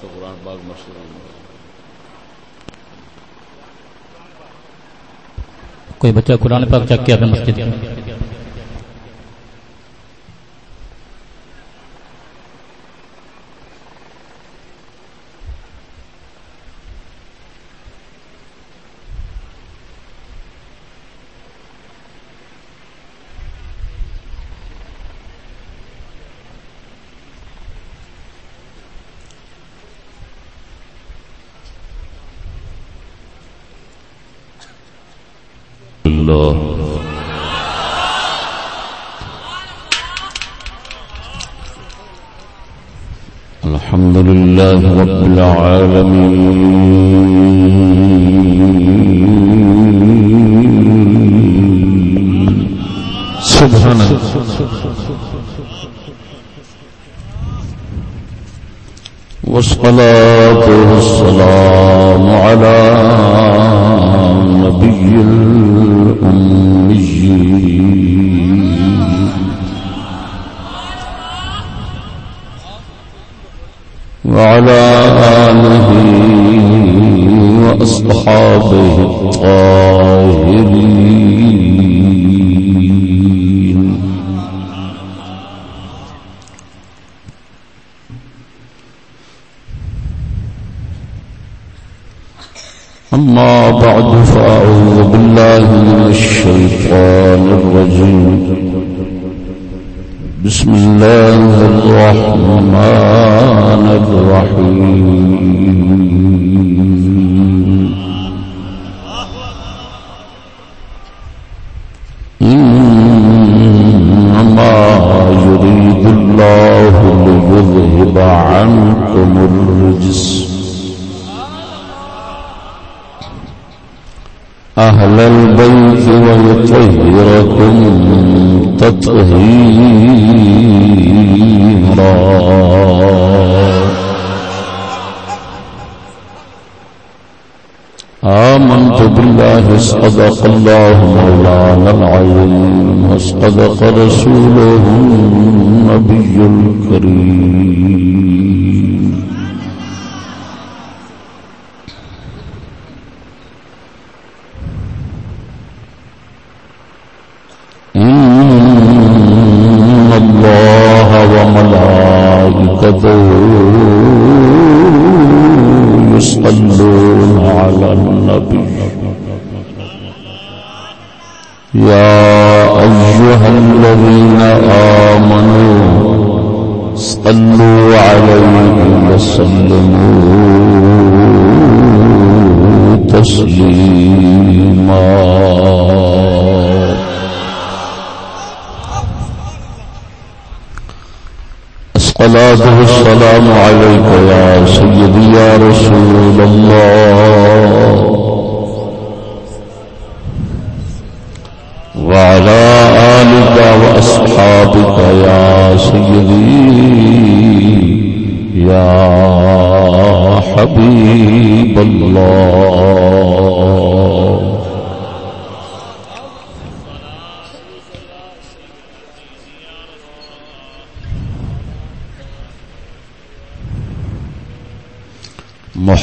تو قرآن باغ مسجد کوئی بچہ قرآن پاک چک کے اپنے مسجد لله رب العالمين. سبحانه والصلاة والسلام على نبي الأمي وعلى آله وأصحابه الطاهرين. أما بعد فأعوذ بالله من الشيطان الرجيم. بسم الله الرحمن الرحيم. إنما يريد الله ليذهب عنكم الرجس. أهل البيت ويطهركم تطهيرا آمنت بالله صدق الله مولانا العظيم وصدق رسوله النبي الكريم. وسلموا تسليما الصلاة والسلام عليك يا سيدي يا رسول الله.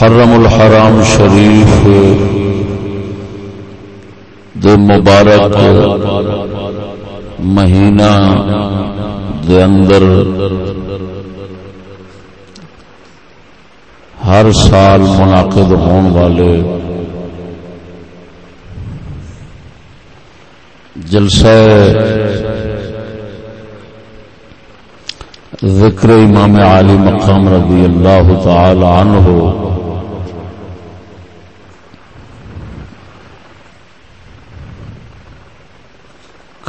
محرم الحرام شریف دے مبارک مہینہ دے اندر ہر سال منعقد ہون والے جلسہ ذکر امام علی مقام رضی اللہ تعالی عنہ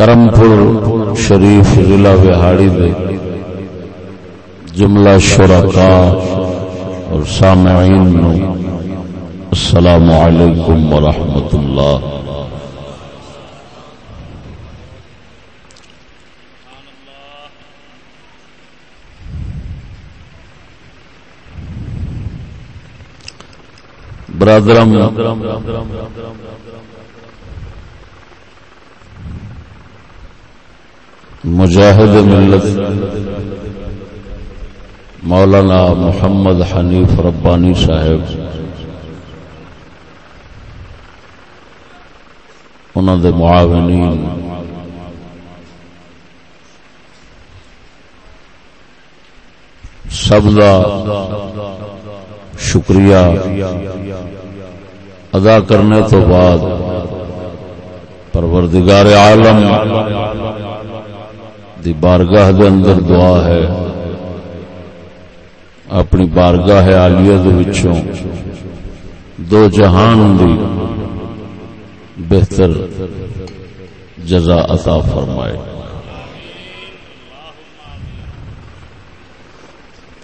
کرم پور شریف ضلع وہاڑی دے جملہ شرکاء اور سامعین نو السلام علیکم ورحمۃ اللہ۔ برادرم مجاہد ملت مولانا محمد حنیف ربانی صاحب انہوں دے معاونین، سب کا شکریہ ادا کرنے تو بعد پروردگار عالم دی بارگاہ دے اندر دعا ہے۔ اپنی بارگاہ آلیہ دے وچوں دو جہان دی بہتر جزا عطا فرمائے۔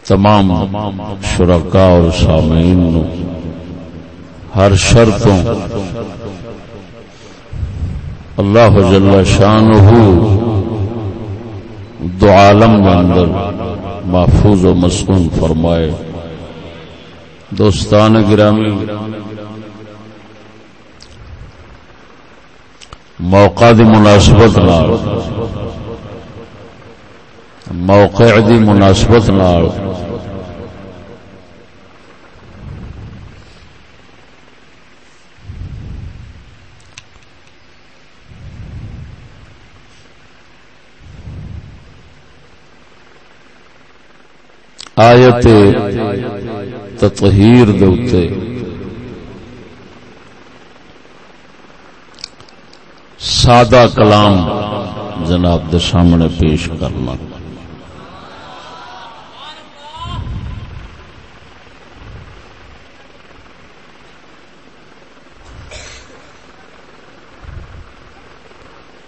تمام شرکا اور سامعین نو ہر شرطوں اللہ جل شان دو عالم کے اندر محفوظ و مسکون فرمائے۔ دوستان گرامی، موقع دی مناسبت نال، موقع دی مناسبت نال آیت تطہیر دوتے سادہ کلام جناب دے سامنے پیش کرنا۔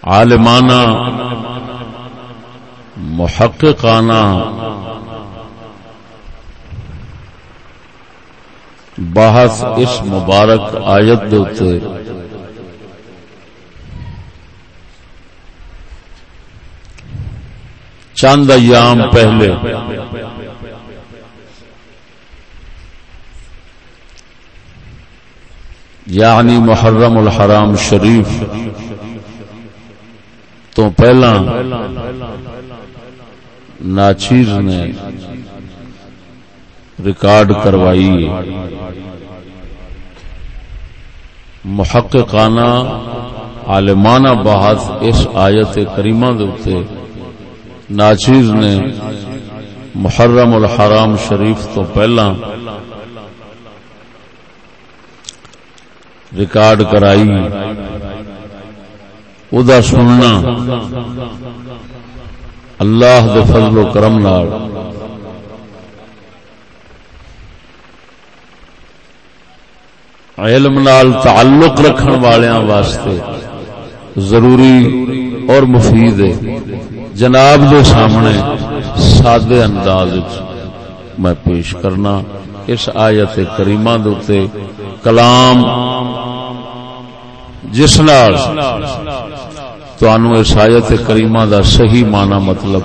عالمانہ محققانہ بحث اس مبارک آیت دوتے چند ایام پہلے۔ یعنی محرم الحرام شریف۔ تو پہلا ناچیر نے ریکارڈ کروائی۔ محققانہ عالمانہ بحث اس آیت کریمہ دوتے ناچیز نے محرم الحرام شریف تو پہلا ریکارڈ کرائی۔ ادا سننا اللہ دے فضل و کرم نال۔ علم نال تعلق رکھن والیاں واسطے ضروری اور مفید ہے۔ جناب دے سامنے سادے انداز میں پیش کرنا اس آیت کریمہ دوتے کلام جس نال تو انو اس آیت کریمہ دا صحیح معنی مطلب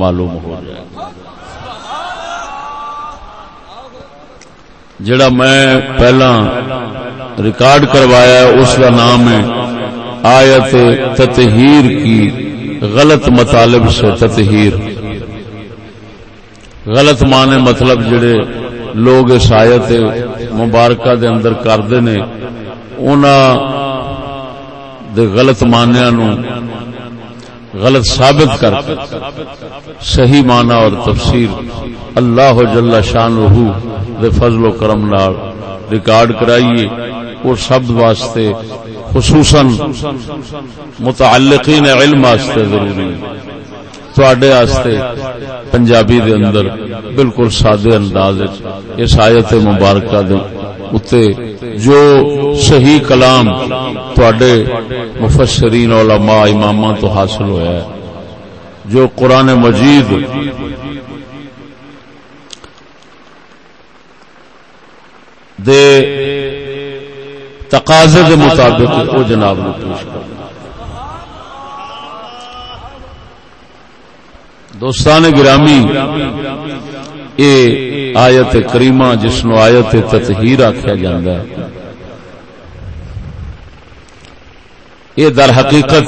معلوم ہو جائے۔ جڑا میں پہلا ریکارڈ کروایا اس کا نام ہے آیت تطہیر کی غلط مطالب سے تطہیر۔ غلط معنی مطلب جڑے لوگ اس آیت مبارکہ دے اندر کردے نے دے غلط مانیا نو غلط ثابت کر صحیح معنی اور تفسیر اللہ جل شان رہو دے فضل و کرم نال ریکارڈ کرائیے اور سب واسطے خصوصاً متعلقین علم واسطے ضروری تھوڑے واسطے پنجابی دے اندر بالکل سادے انداز وچ اس آیت مبارکہ دے اتے جو صحیح کلام تھوڑے مفسرین علماء امامہ تو حاصل ہوا ہے جو قرآن مجید دے تقاضے کے مطابق وہ جناب نو پیش کر دوستان گرامی اے آیت کریمہ جس نو آیت تطہیر آخیا جاندہ ہے۔ یہ در حقیقت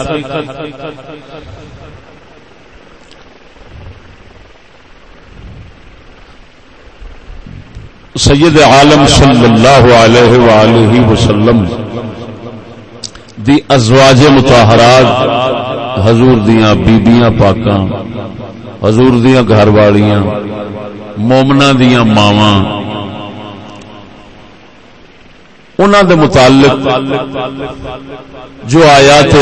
سید عالم صلی اللہ علیہ وآلہ وسلم دی ازواج متحرات حضور دیاں بیبیاں پاکاں، حضور دیاں گھر والیاں مومنا دیاں ماواں۔ انہاں دے متعلق جو آیات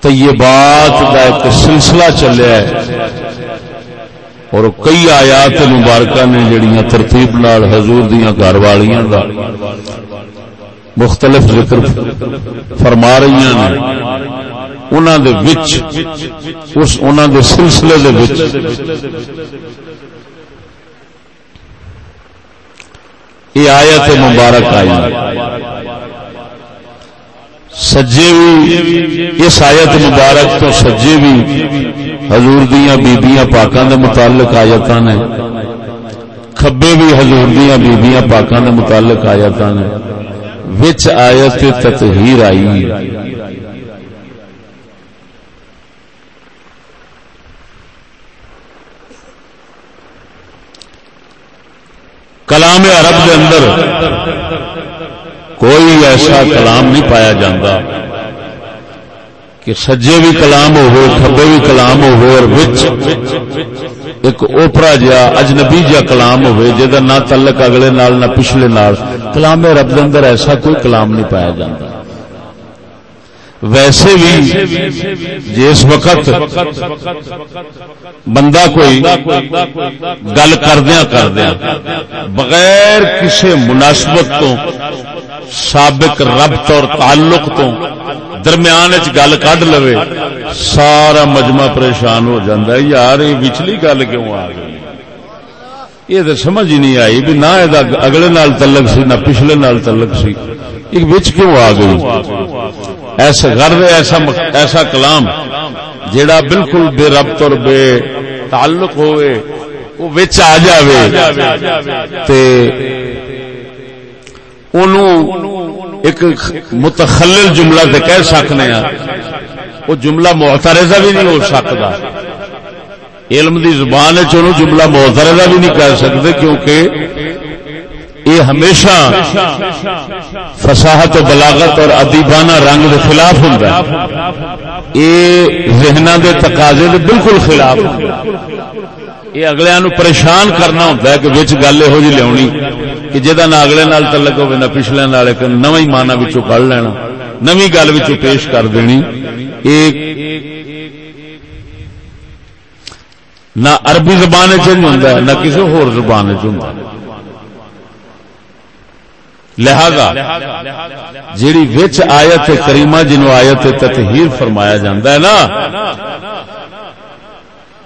طیبات دا ایک سلسلہ چلیا ہے۔ اور کئی آیات مبارکہ نے جڑیاں ترتیب نال حضور دیاں گھر والیاں دا مختلف ذکر فرما رہی ہیں۔ انہاں دے وچ، اس انہاں دے سلسلے دے وچ۔ یہ آیت مبارک آئی۔ سجے بھی اس آیت مبارک تو سجے بھی حضور دیا بیبیاں پاکاں دے متعلق آیت نے۔ کھبے بھی حضور دیا بیبیاں پاکاں دے متعلق آیت نے۔ وچ آیت تطہیر آئی۔ کلام عرب کے اندر کوئی ایسا کلام نہیں پایا جاتا کہ سجے بھی کلام ہو کبے بھی کلام ہو اور وچ ایک اوپرا جا اجنبی جا کلام ہوئے جہاں نہ تعلق اگلے نال، نہ پچھلے نال۔ کلام رب دے اندر ایسا کوئی کلام نہیں پایا جاتا ویسے بھی جس وقت بندہ کوئی گل کردیا کردیا بغیر کسی مناسبت تو سابق ربط اور تعلق تو درمیان گل کڈ لو سارا مجمع پریشان ہو جاتا ہے۔ یار یہ پچھلی گل کیوں آ گئی؟ یہ تو سمجھ ہی نہیں آئی بھی نہ اگلے نال تعلق سی نہ پچھلے نال تعلق سی۔ ایک بچ کیوں آ گئی؟ ایسا غرض ایسا ایسا کلام جیڑا بالکل بے ربط اور بے تعلق ہوئے، وہ بچ آ جاوے۔ تے ایک متخلل جملہ تے کہہ سکنے ہیں وہ جملہ محترزہ بھی نہیں ہو سکتا۔ علم دی زبان چنو جملہ محترزہ بھی نہیں کہہ سکتے کیونکہ یہ ہمیشہ فساحت و بلاغت اور ادیبانہ رنگ کے خلاف ہوں یہ ذہن کے تقاضے کے بالکل خلاف۔ یہ اگلے نو پریشان کرنا ہوتا ہے کہ بچ گل یہو جی لیا کہ جہاں نہ اگلے نال تلک ہوے نہ پچھلے نال ایک نو ہی مانا بچوں کڑ لینا نو گل بچوں پیش کر دینی۔ ایک نہ عربی زبان چ ہوں نہ کسی ہور زبان چ ہوں لہذا جیڑی وچ آیت کریمہ جنو آیت تطہیر فرمایا جاندہ ہے نا،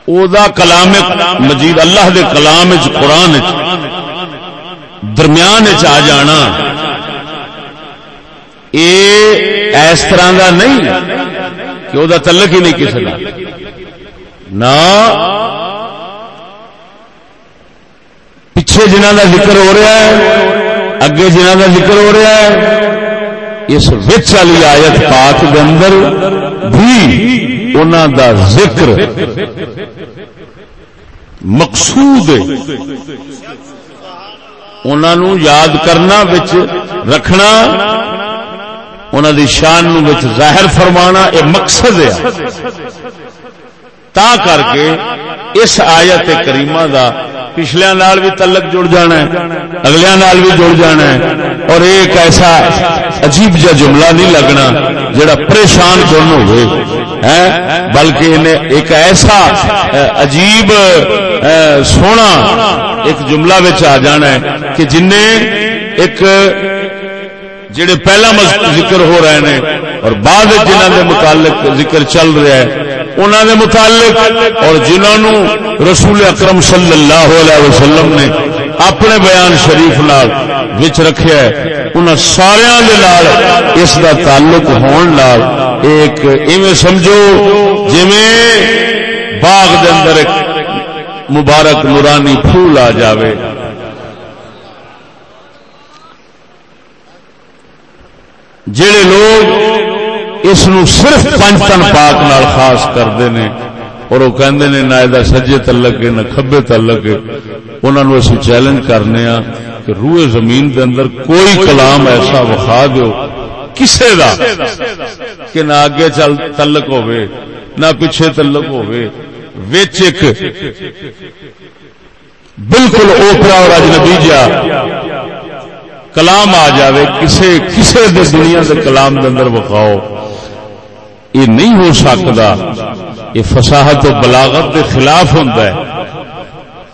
او دا کلام مجید، اللہ دے کلام اچ قرآن اچ درمیان اچ آ جانا۔ اے اس طرح دا نہیں، کہ او دا تعلق ہی نہیں کسی دا۔ نہ، پیچھے جنہ دا ذکر ہو رہا ہے اگے جنہ کا ذکر ہو رہا ہے، اس وچ والی آیت پاک کے اندر بھی انہوں دا ذکر مقصود انہوں یاد کرنا، وچ رکھنا انہوں دی شان نو وچ ظاہر فرمانا، یہ مقصد ہے۔ تا کر کے اس آیت کریمہ دا پچھلے نال بھی تلک جڑ جانا ہے اگلے نال بھی جڑ جانا ہے۔ اور ایک ایسا عجیب جا جملہ نہیں لگنا جڑا پریشان کون ہوئے۔ بلکہ انہیں ایک ایسا عجیب سونا ایک جملہ بچ آ جانا ہے کہ جن ایک جڑے پہلا ذکر ہو رہے ہیں اور بعد جنہ دے متعلق ذکر چل رہا ہے۔ انہوں نے متعلق اور جنہوں رسول اکرم صلی اللہ علیہ وسلم نے اپنے بیان شریف نال وچ رکھیا ہے ان سارے اس دا تعلق ہون لال ایک ایویں سمجھو جی باغ دے اندر ایک مبارک نورانی پھول آ جاوے۔ جڑے لوگ اس نو صرف پنچ تن پاک نال خاص کرتے ہیں اور وہ کہندے نے نہ یہ سجے تلک ہے نہ کھبے تلک ہے انہوں نے اسی چیلنج کرنے ہاں کہ روئے زمین دے اندر کوئی کلام ایسا وخا دیو کسے دا۔ کہ نہ آگے چل تلک ہوئے نہ پیچھے تلک ہوئے۔ وچ ایک بالکل اوپرا اور اجنبی جا کلام آ جاوے کسے کسے دے دنیا دے کلام دے اندر وقاؤ یہ نہیں ہو سکتا یہ فساحت و بلاغت کے خلاف ہوتا ہے۔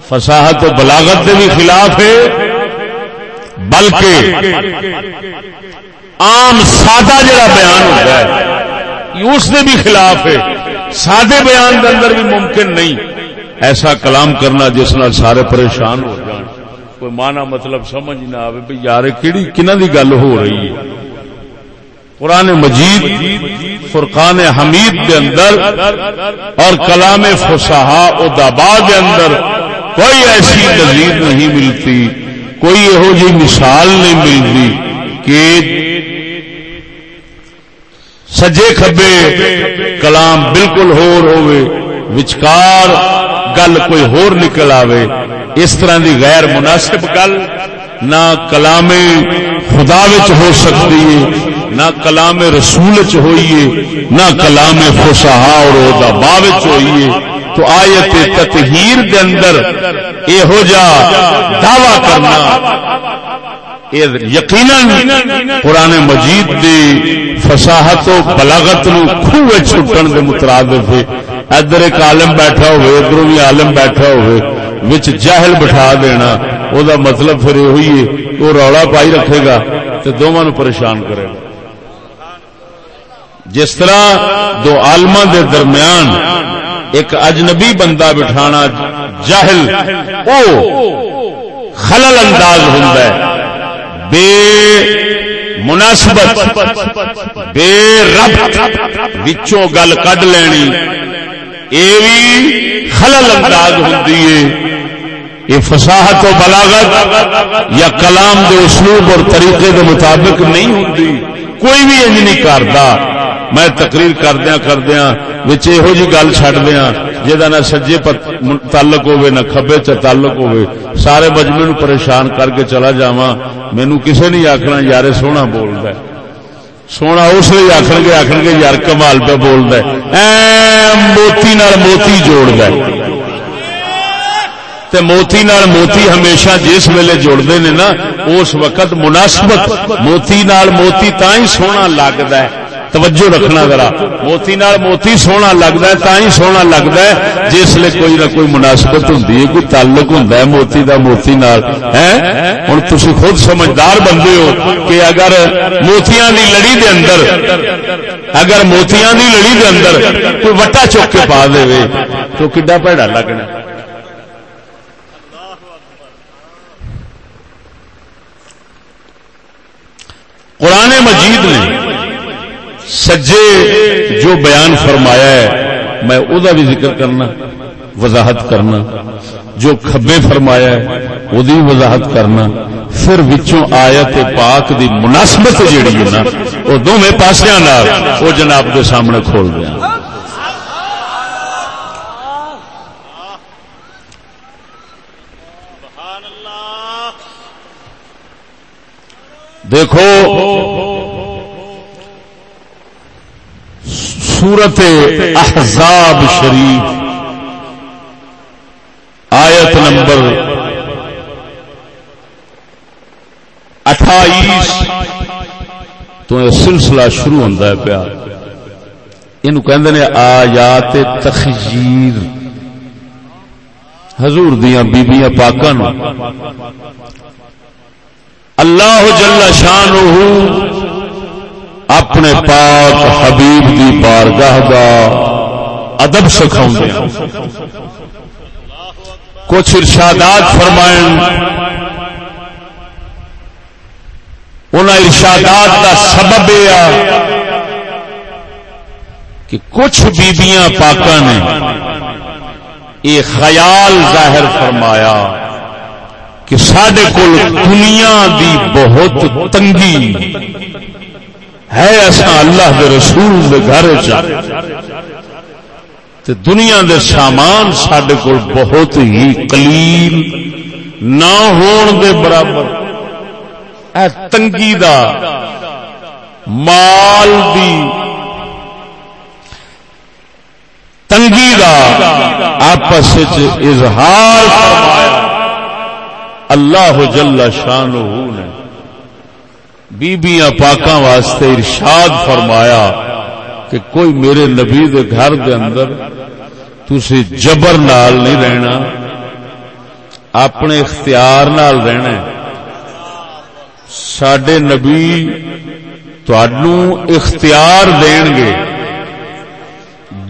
فساحت و بلاغت کے بھی خلاف ہے، بلکہ عام سادہ جڑا بیان ہوتا ہے اس کے بھی خلاف ہے۔ سادے بیان کے اندر بھی ممکن نہیں۔ ایسا کلام کرنا جس نال سارے پریشان ہو جان۔ کوئی مانا مطلب سمجھ نہ آئے بھائی یار کہڑی کنہ دی گل ہو رہی ہے؟ قرآن مجید، فرقان حمید کے اندر اور کلام فسحا ادابا کے اندر کوئی ایسی نظیر نہیں ملتی، کوئی یہو جی مثال نہیں ملتی کہ سجے کبے کلام بالکل ہور ہوئے، وچکار گل کوئی ہور نکل آوے۔ اس طرح دی غیر مناسب گل نہ کلام خدا وچ ہو سکتی ہے نہ کلام رسول چ ہوئیے، نہ کلام فسہا اور با ہوئیے۔ تو آیت تطہیر دے اندر یہو جا دعوی کرنا۔ یقینا قرآن مجید دی فساحت و بلاغت نو خوہ چھٹن دے مترادف ہے۔ ادھر ایک عالم بیٹھا ہوئے ادھر بھی عالم بیٹھا ہوئے، وچ جاہل بٹھا دینا۔ او دا مطلب پھر یہ ہوئی ہے وہ رولا پائی رکھے گا تو دونوں نو پریشان کرے گا۔ جس طرح دو عالما دے درمیان ایک اجنبی بندہ بٹھانا جاہل، او خلل انداز ہوں بے مناسبت، بے رب وچوں گل کڈ لینی۔ یہ خلل انداز ہوں یہ فساحت و بلاغت یا کلام دے اسلوب اور طریقے دے مطابق نہیں ہوں کوئی بھی انج نہیں کرتا میں تقریر کردیا کردیا یہو جی گل چڈ دیا جہاں نہ سجے تعلق ہوے نہ کبے چ تعلق ہوے سارے مجمے نو پریشان کر کے چلا جا مینو کسے نہیں آخنا یار سونا بولد سونا اس لیے آخر گے آخر گے، یار کمال پہ بولد موتی نال موتی جوڑ تے موتی نال موتی ہمیشہ جس ویلے جوڑتے ہیں نا، اس وقت مناسبت موتی نال موتی تا ہی سونا لگتا ہے۔ توجہ رکھنا ذرا۔ موتی نال موتی سونا لگتا ہے تا ہی سونا لگتا ہے۔ جس لیے کوئی نہ کوئی مناسبت ہوں کوئی تعلق ہوں موتی دا، موتی نال۔ ہوں تھی خود سمجھدار بندے ہو کہ اگر موتیاں دی لڑی دے اندر، اگر موتیاں دی لڑی دے اندر کوئی وٹا چوک کے پا دے تو کڈا پیڑا لگنا؟ قرآن مجید نے سجے جو بیان فرمایا ہے، میں او دا بھی ذکر کرنا، وضاحت کرنا۔ جو کھبے فرمایا ہے، وہ وضاحت کرنا۔ پھر وچوں آیت پاک دی مناسبت جیڑی ہے نا، وہ دونوں پاسیا وہ جناب کے سامنے کھول دیا۔ دیکھو سورت احزاب شریف، آیت نمبر اٹھائیس۔ تو یہ سلسلہ شروع ہوتا ہے پیا۔ یہ کہ آیات تخجیر حضور دیا بیبیاں پاکان اللہ جل شان اپنے پاک حبیب کی بارگاہ کا ادب سکھا کچھ ارشادات فرمائیں۔ ان ارشادات کا سبب یہ کہ کچھ بیبیاں پاکا نے یہ خیال ظاہر فرمایا کہ سڈے کو دنیا دی بہت تنگی ہے ایسا اللہ کے رسول دے گھر تے دنیا دے سامان سڈے کو بہت ہی کلیل نہ ہون دے برابر۔ اے تنگی دا مال دی تنگی دا آپس اظہار فرمایا۔ اللہ جل شان نے بیبیاں پاکاں واسطے ارشاد فرمایا کہ کوئی میرے نبی دے گھر دے اندر تسی جبر نال نہیں رہنا، اپنے اختیار نال رہنا سڈے نبی اختیار دین گے۔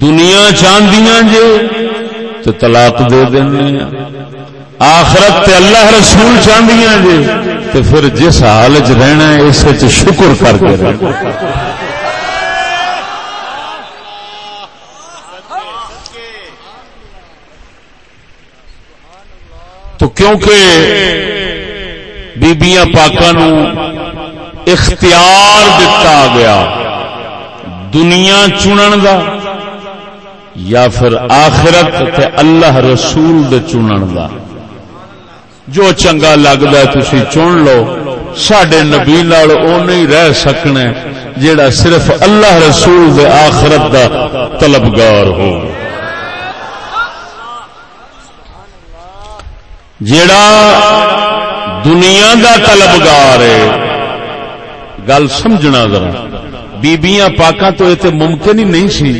دنیا چاندیاں جے تو طلاق دے دیں آخرت تے اللہ رسول چاندیاں جے۔ تو پھر جس حال چ رہنا ہے، اس شکر کر کے رہنا۔ تو کیونکہ بیبیاں پاکاں نو اختیار دتا گیا دنیا چنن دا یا پھر آخرت تے اللہ رسول دے چنن دا۔ جو چنگا لگتا ہے تھی چن لو سڈے نبی نال او نہیں رہ سکنا جیڑا صرف اللہ رسول دے آخرت دا طلبگار ہو جیڑا دنیا دا طلبگار ہے گل سمجھنا ذرا بیبیاں پاکاں تو یہ ممکن ہی نہیں سی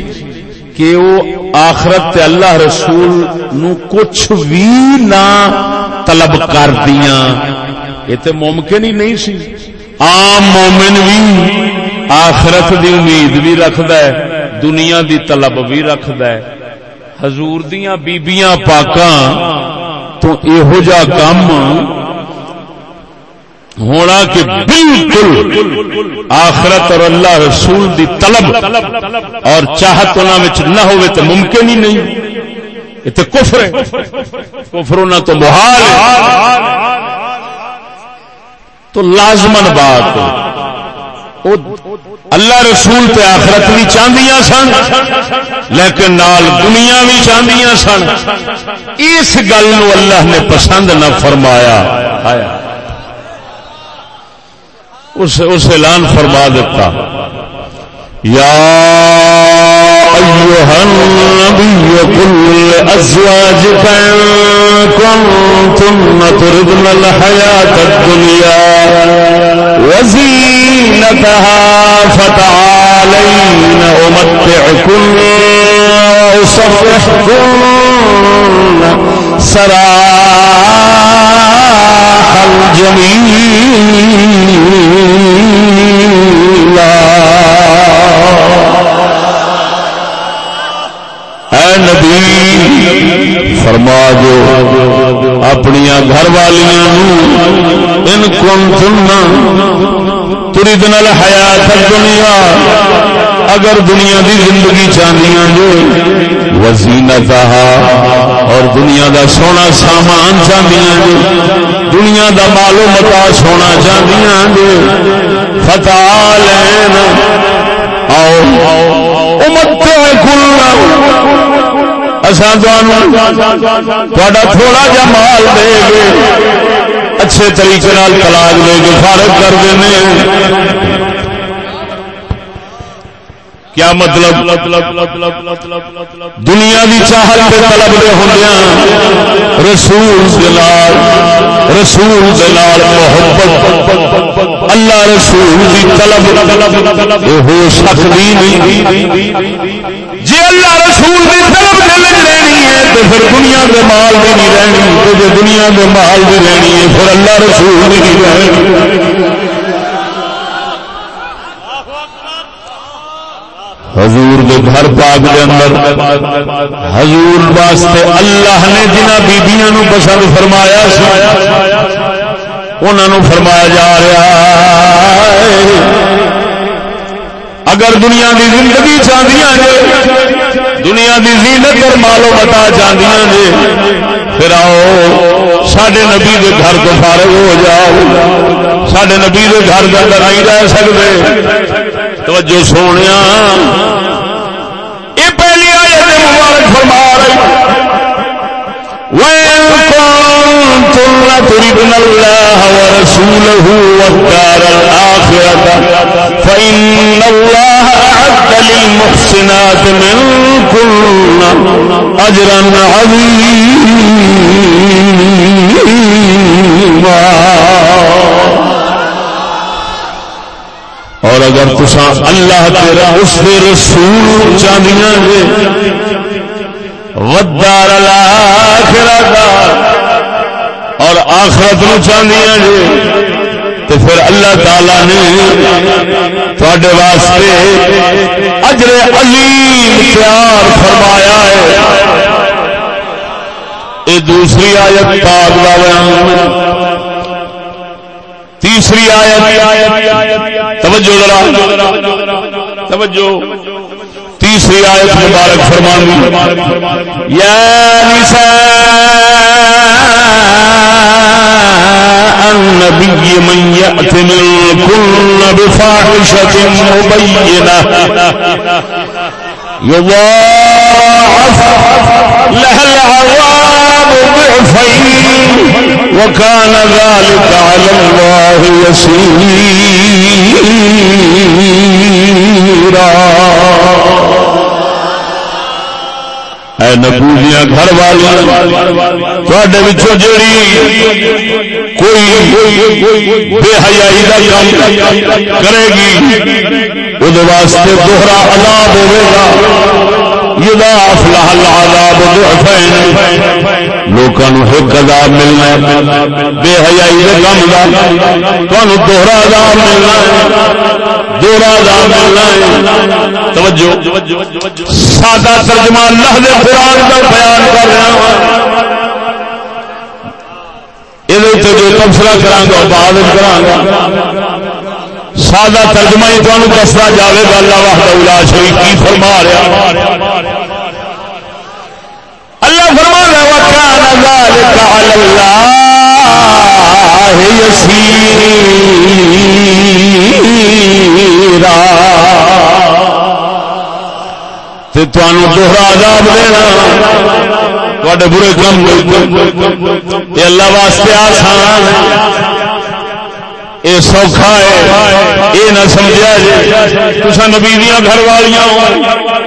کہ وہ آخرت تے اللہ رسول نو کچھ بھی نہ طلب کر دیا یہ تو ممکن ہی نہیں سی۔ عام مومن بھی آخرت دی امید بھی رکھد دنیا دی طلب بھی رکھد حضور دیاں بیبیاں پاکاں تو یہو جا کام ہونا کہ بالکل آخرت اور اللہ رسول دی طلب اور چاہت نہ ہوئے تو ممکن ہی نہیں۔ یہ تو کفر تو محال تو لازمن بات اللہ رسول تے آخرت بھی چاہدیا سن، لیکن نال دنیا بھی چاہدیا سن۔ اس گل اللہ نے پسند نہ فرمایا۔ اس اس اعلان فرما دیتا۔ یا أيها النبي كل لأزواجك إن كنتم تردن الحياة الدنيا وزينتها فتعالين أمتعكم وأصفحكم سراحا جميلا. نبی فرما جو اپنی گھر والیاں ان کون سننا؟ تری دن حیات دنیا، اگر دنیا دی زندگی چاہیے جو وزینت اور دنیا دا سونا سامان چاہیے جو، دنیا دا مالو متا سونا چاہیے جو فتح لین، آؤ، امت کل تھوڑا جا مال دے گے۔ اچھے طریقے تلاش دے کے فارغ کر دیں کیا مطلب؟ دنیا کی چاہت پہ طلب دے ہوندیا رسول دلال رسول دلال محبت۔ اللہ رسول کی طلب۔ ہو سکتی نہیں۔ اللہ رسول کی طلب دل لینی ہے، تو پھر دنیا کے مال بھی نہیں رہنی، تو جی دنیا کے مال بھی لینی ہے، پھر اللہ رسول بھی نہیں رہنی۔ حضور دے گھر پاک دے اندر، حضور واسطے اللہ نے جنہ بیبیاں نو پسند فرمایا انہوں فرمایا جا رہا ہے۔ اگر دنیا دی زندگی چاہدیا دنیا دی زینت اور مالو متا چاہدیا نے جی۔ پھر آؤ سڈے نبی کے گھر تو فارغ ہو جاؤ۔ سڈے نبی کے گھر کے اندر نہیں رہ سکتے توجہ سونے یہ پہلی آیت مبارک تردن الله ورسوله والدار الآخرة. فإن الله أعد للمحسنات منكن أجرا عظيما. اور اگر تسا اللہ تیرا اس دے رسول چاندیاں گے ودار الاخرت اور آخرت نو چاندیاں جی۔ تو پھر اللہ تعالی نے تھوڑے واسطے اجر علیم تیار فرمایا ہے۔ یہ دوسری آیت پاک کا بیان تیسری آیت۔ توجہ ذرا۔ توجہ۔ تیسری آیت مبارک فرمان یا نساء النبي من يأت منكن بفاحشة مبينة. يضاعف لها العذاب ضعفين وكان ذلك على الله يسيرا. اے نبویاں گھر والوں تھوڑے بچوں جڑی کوئی بے حیائی دا کام کرے گی وہ واسطے دوہرا عذاب ہوے گا۔ یضاف لها العذاب ضعفین. لوکاں نو ایک عذاب ملنا بے حیائی دے کم دا. تانوں دوہرا عذاب ملنا دوہرا عذاب ملنا توجہ. سادہ ترجمہ اللہ دے قرآن کا بیان کر رہا ہوں. یہ جو تبصرہ کرانگا بعد کرانگا سادہ ترجمہ ہی تمہیں دستا جائے گا، اللہ وحدہ الا شریف کی فرما رہا اللہ فرما رہا وکان ذلك علی اللہ یسیرا تے تانوں دوہرا عذاب دینا۔ تواڈے برے کم۔ اے اللہ واسطے آسان یہ سوکھا ہے۔ یہ نہ سمجھا جی تصا نبی دیا گھر والیا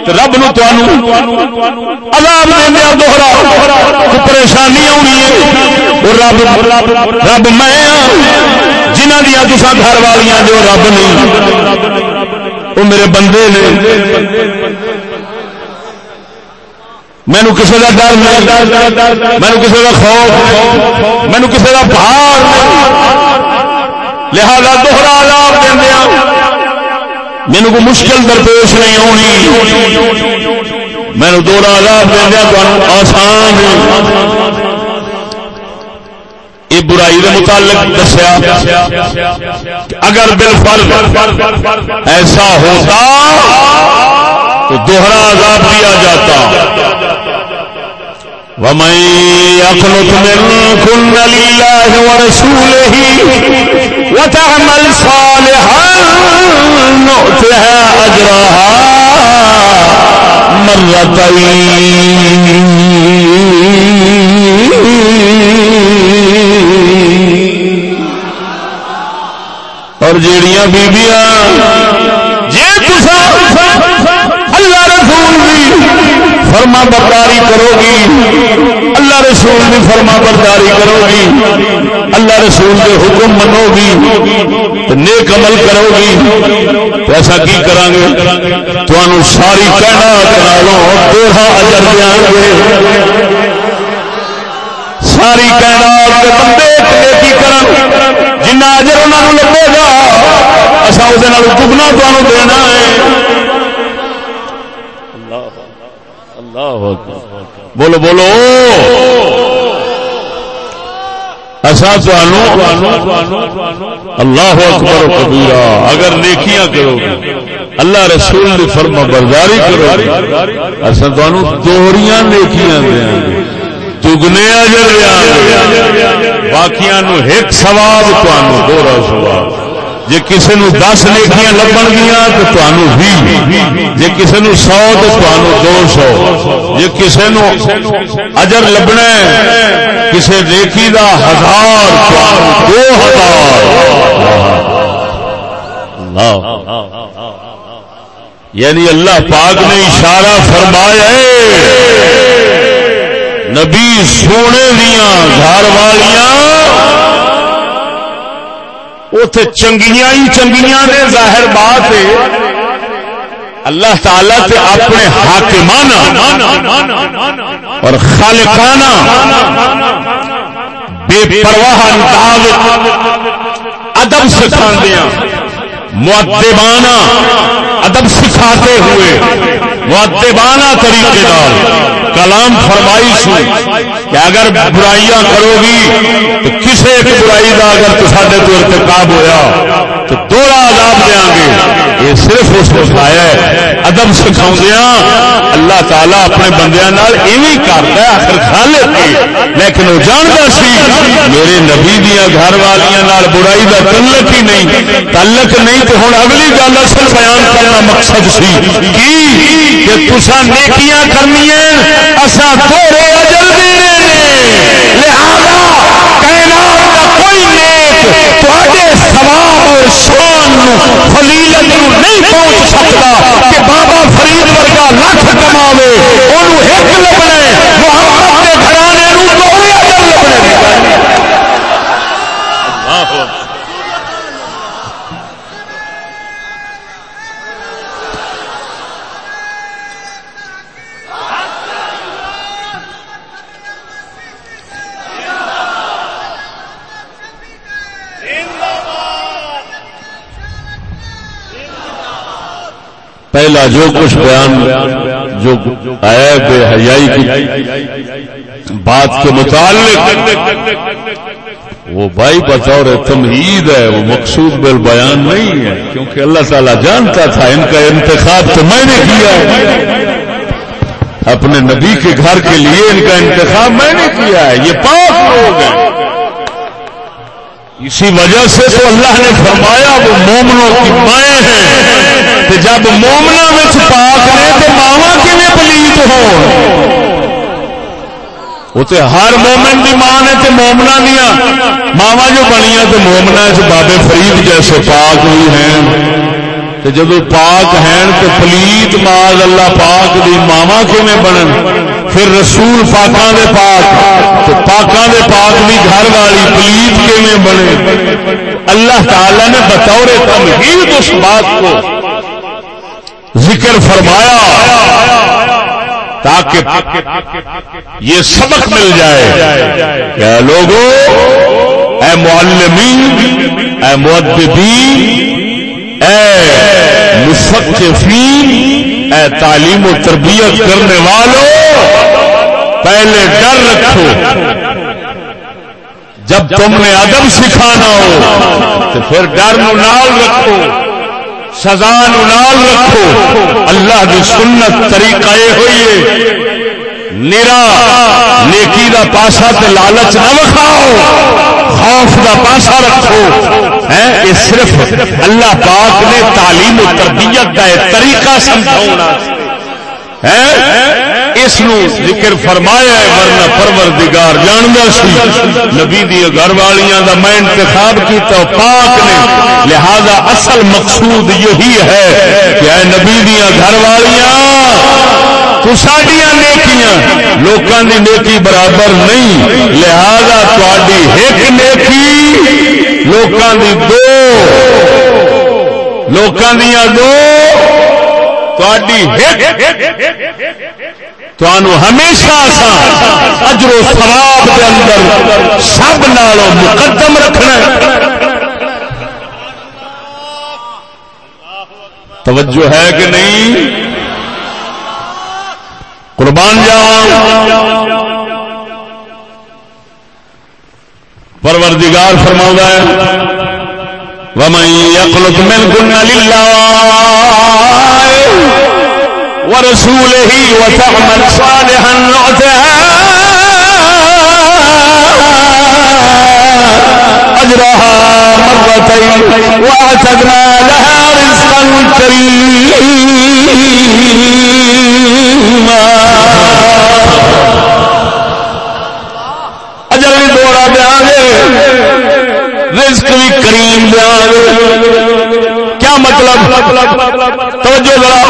رب نو عذاب دیا دوہرا۔ تو پریشانی آنی ہے۔ رب رب میں ہاں۔ جنہ دیا تسا گھر والیا جو رب نہیں۔ وہ میرے بندے نے۔ مینو کسی کا ڈر نہیں۔ مینو کسی کا خوف۔ مینو کسی کا بھار لہذا دوہرا لاب دیا مینو کو مشکل درپیش نہیں ہونی۔ مینو دوہرا لاب دیا آسان یہ برائی کے متعلق دسیا اگر بالفل ایسا ہوتا تو دوہرا عذاب دیا جاتا۔ ومن يقنط منكن لله ورسوله وتعمل صالحا نؤتها أجرها مرتين اور جیڑیاں بیبیاں جے تسا اللہ رسول دی فرما برداری کرو گی اللہ رسول کی فرما برداری کرو گی اللہ رسول کے حکم منو گی نیک عمل کرو گی ایسا کی کریں گے تو ساری کہنا کرالو دوہا اجر دیا گے ساری کہنا بندے نیکی کرن۔ جنہ اجر انہوں لگے گا اصا وہ دگنا تمہیں دینا ہے۔ بولو بولو۔ ایسا اللہ اکبر کبیرا اگر نیکیاں کرو گے، اللہ رسول کی فرما برداری کرو گے۔ اصا دوہریاں نیکیاں دیا گے دگنے اجر باقیاں ایک سواب دوہرا سواب جی کسی نو دس نیکیاں لبن گیا تو تمہوں بھی۔ جی کسی نو سو تو تمہوں دو سو۔ جی کسی نو اجر لبنا کسی نیکی دا ہزار دو ہزار۔ یعنی اللہ پاک نے اشارہ فرمایا نبی سونے دیا گھر والیاں اتے چنگیاں ہی چنگیاں نے، ظاہر بات ہے۔ اللہ تعالی تے اپنے حاکمانہ اور خالقانہ بے پرواہ انداز ادب سکھا دیا معدبانہ ادب سکھاتے ہوئے معدبانہ طریقے دار کلام فرمائی سو کہ اگر برائیاں کرو گی تو کسی ایک برائی کا اگر تصادے تو ارتکاب ہویا تو دوڑا عذاب دیا گے یہ صرف اس کو سکھایا ہے۔ ادب سکھا اللہ تعالیٰ اپنے بندیاں ایویں کرتا ہے، آخر خالے کے لیکن وہ جانتا سی، میرے نبی دیا گھر والیاں برائی کا تعلق ہی نہیں۔ تعلق نہیں تو ہوں اگلی گل اصل بیان کرنا مقصد سی۔ کی؟ کہ تسا نیکیاں کرنی اصا تھوڑے اجل دینے لہذا کائنات کا کوئی نیک ثواب اور شان فلیلت نہیں پہنچ سکتا کہ بابا فرید ورگا لکھ کماوے انہوں ایک لبنے، محمد کے گھرانے پہلا جو کچھ بیان، جو آیا بے حیائی کی بات کے متعلق، وہ بھائی بطور تمہید ہے، وہ مقصود بل بیان نہیں ہے، کیونکہ اللہ تعالیٰ جانتا تھا، ان کا انتخاب تو میں نے کیا ہے۔ اپنے نبی کے گھر کے لیے ان کا انتخاب میں نے کیا ہے۔ یہ پاک لوگ ہیں۔ اسی وجہ سے تو اللہ نے فرمایا، وہ مومنوں کی مائیں ہیں۔ کہ جب مومنا پاک نے تو ماوا کیون پلیت ہو ہر مومن کی ماں نے تو مومنا دیا ماوا جو بنیا تو مومنا چ بابے فرید جیسے پاک بھی ہیں۔ جب پاک ہیں تو پلیت مال اللہ پاک دی ماوا کیون بنن؟ پھر رسول پاکاں دے پاک تو پاکاں دے پاک بھی گھر والی پلیت کے میں بنے؟ اللہ تعالی نے بطور تمہید اس بات کو ذکر فرمایا تاکہ یہ سبق مل جائے کیا لوگوں اے معلمین، اے معدبین اے مفقفین اے تعلیم و تربیت کرنے والوں پہلے ڈر رکھو۔ جب تم نے ادب سکھانا ہو، تو پھر ڈر نال رکھو، سزا نال رکھو۔ اللہ کی سنت طریقہ یہ ہوئی نیرا نیکی دا پاسا تے لالچ نہ وکھاؤ، خوف دا پاسا رکھو۔ یہ صرف اللہ پاک نے تعلیم و تربیت کا طریقہ سمجھاؤ اس نو ذکر فرمایا ہے ورنہ پروردگار جاندا سی۔ نبی دی گھر والیاں دا میں انتخاب کیتا پاک نے۔ لہذا اصل مقصود یہی ہے کہ اے نبی دیا گھر والیاں تو ساڈیاں نیکیاں، لوکاں دی نیکی برابر نہیں۔ لہذا تہاڈی ایک نیکی لوکاں دی دو۔ لوکاں دیاں دو۔ تو ہمیشہ سا اجر و سواب کے اندر سب نالوں مقدم رکھنا توجہ ہے کہ نہیں؟ قربان جاؤ پروردگار فرما ہے، ومن يقلق منكن لله ورسوله وتعمل صالحا نعتها أجرها مرتين وأعتدنا لها رزقا كريما. اجل بھی دوڑا دیا گے، رزق بھی کریم دیا گے. کیا مطلب توجہ ذرا،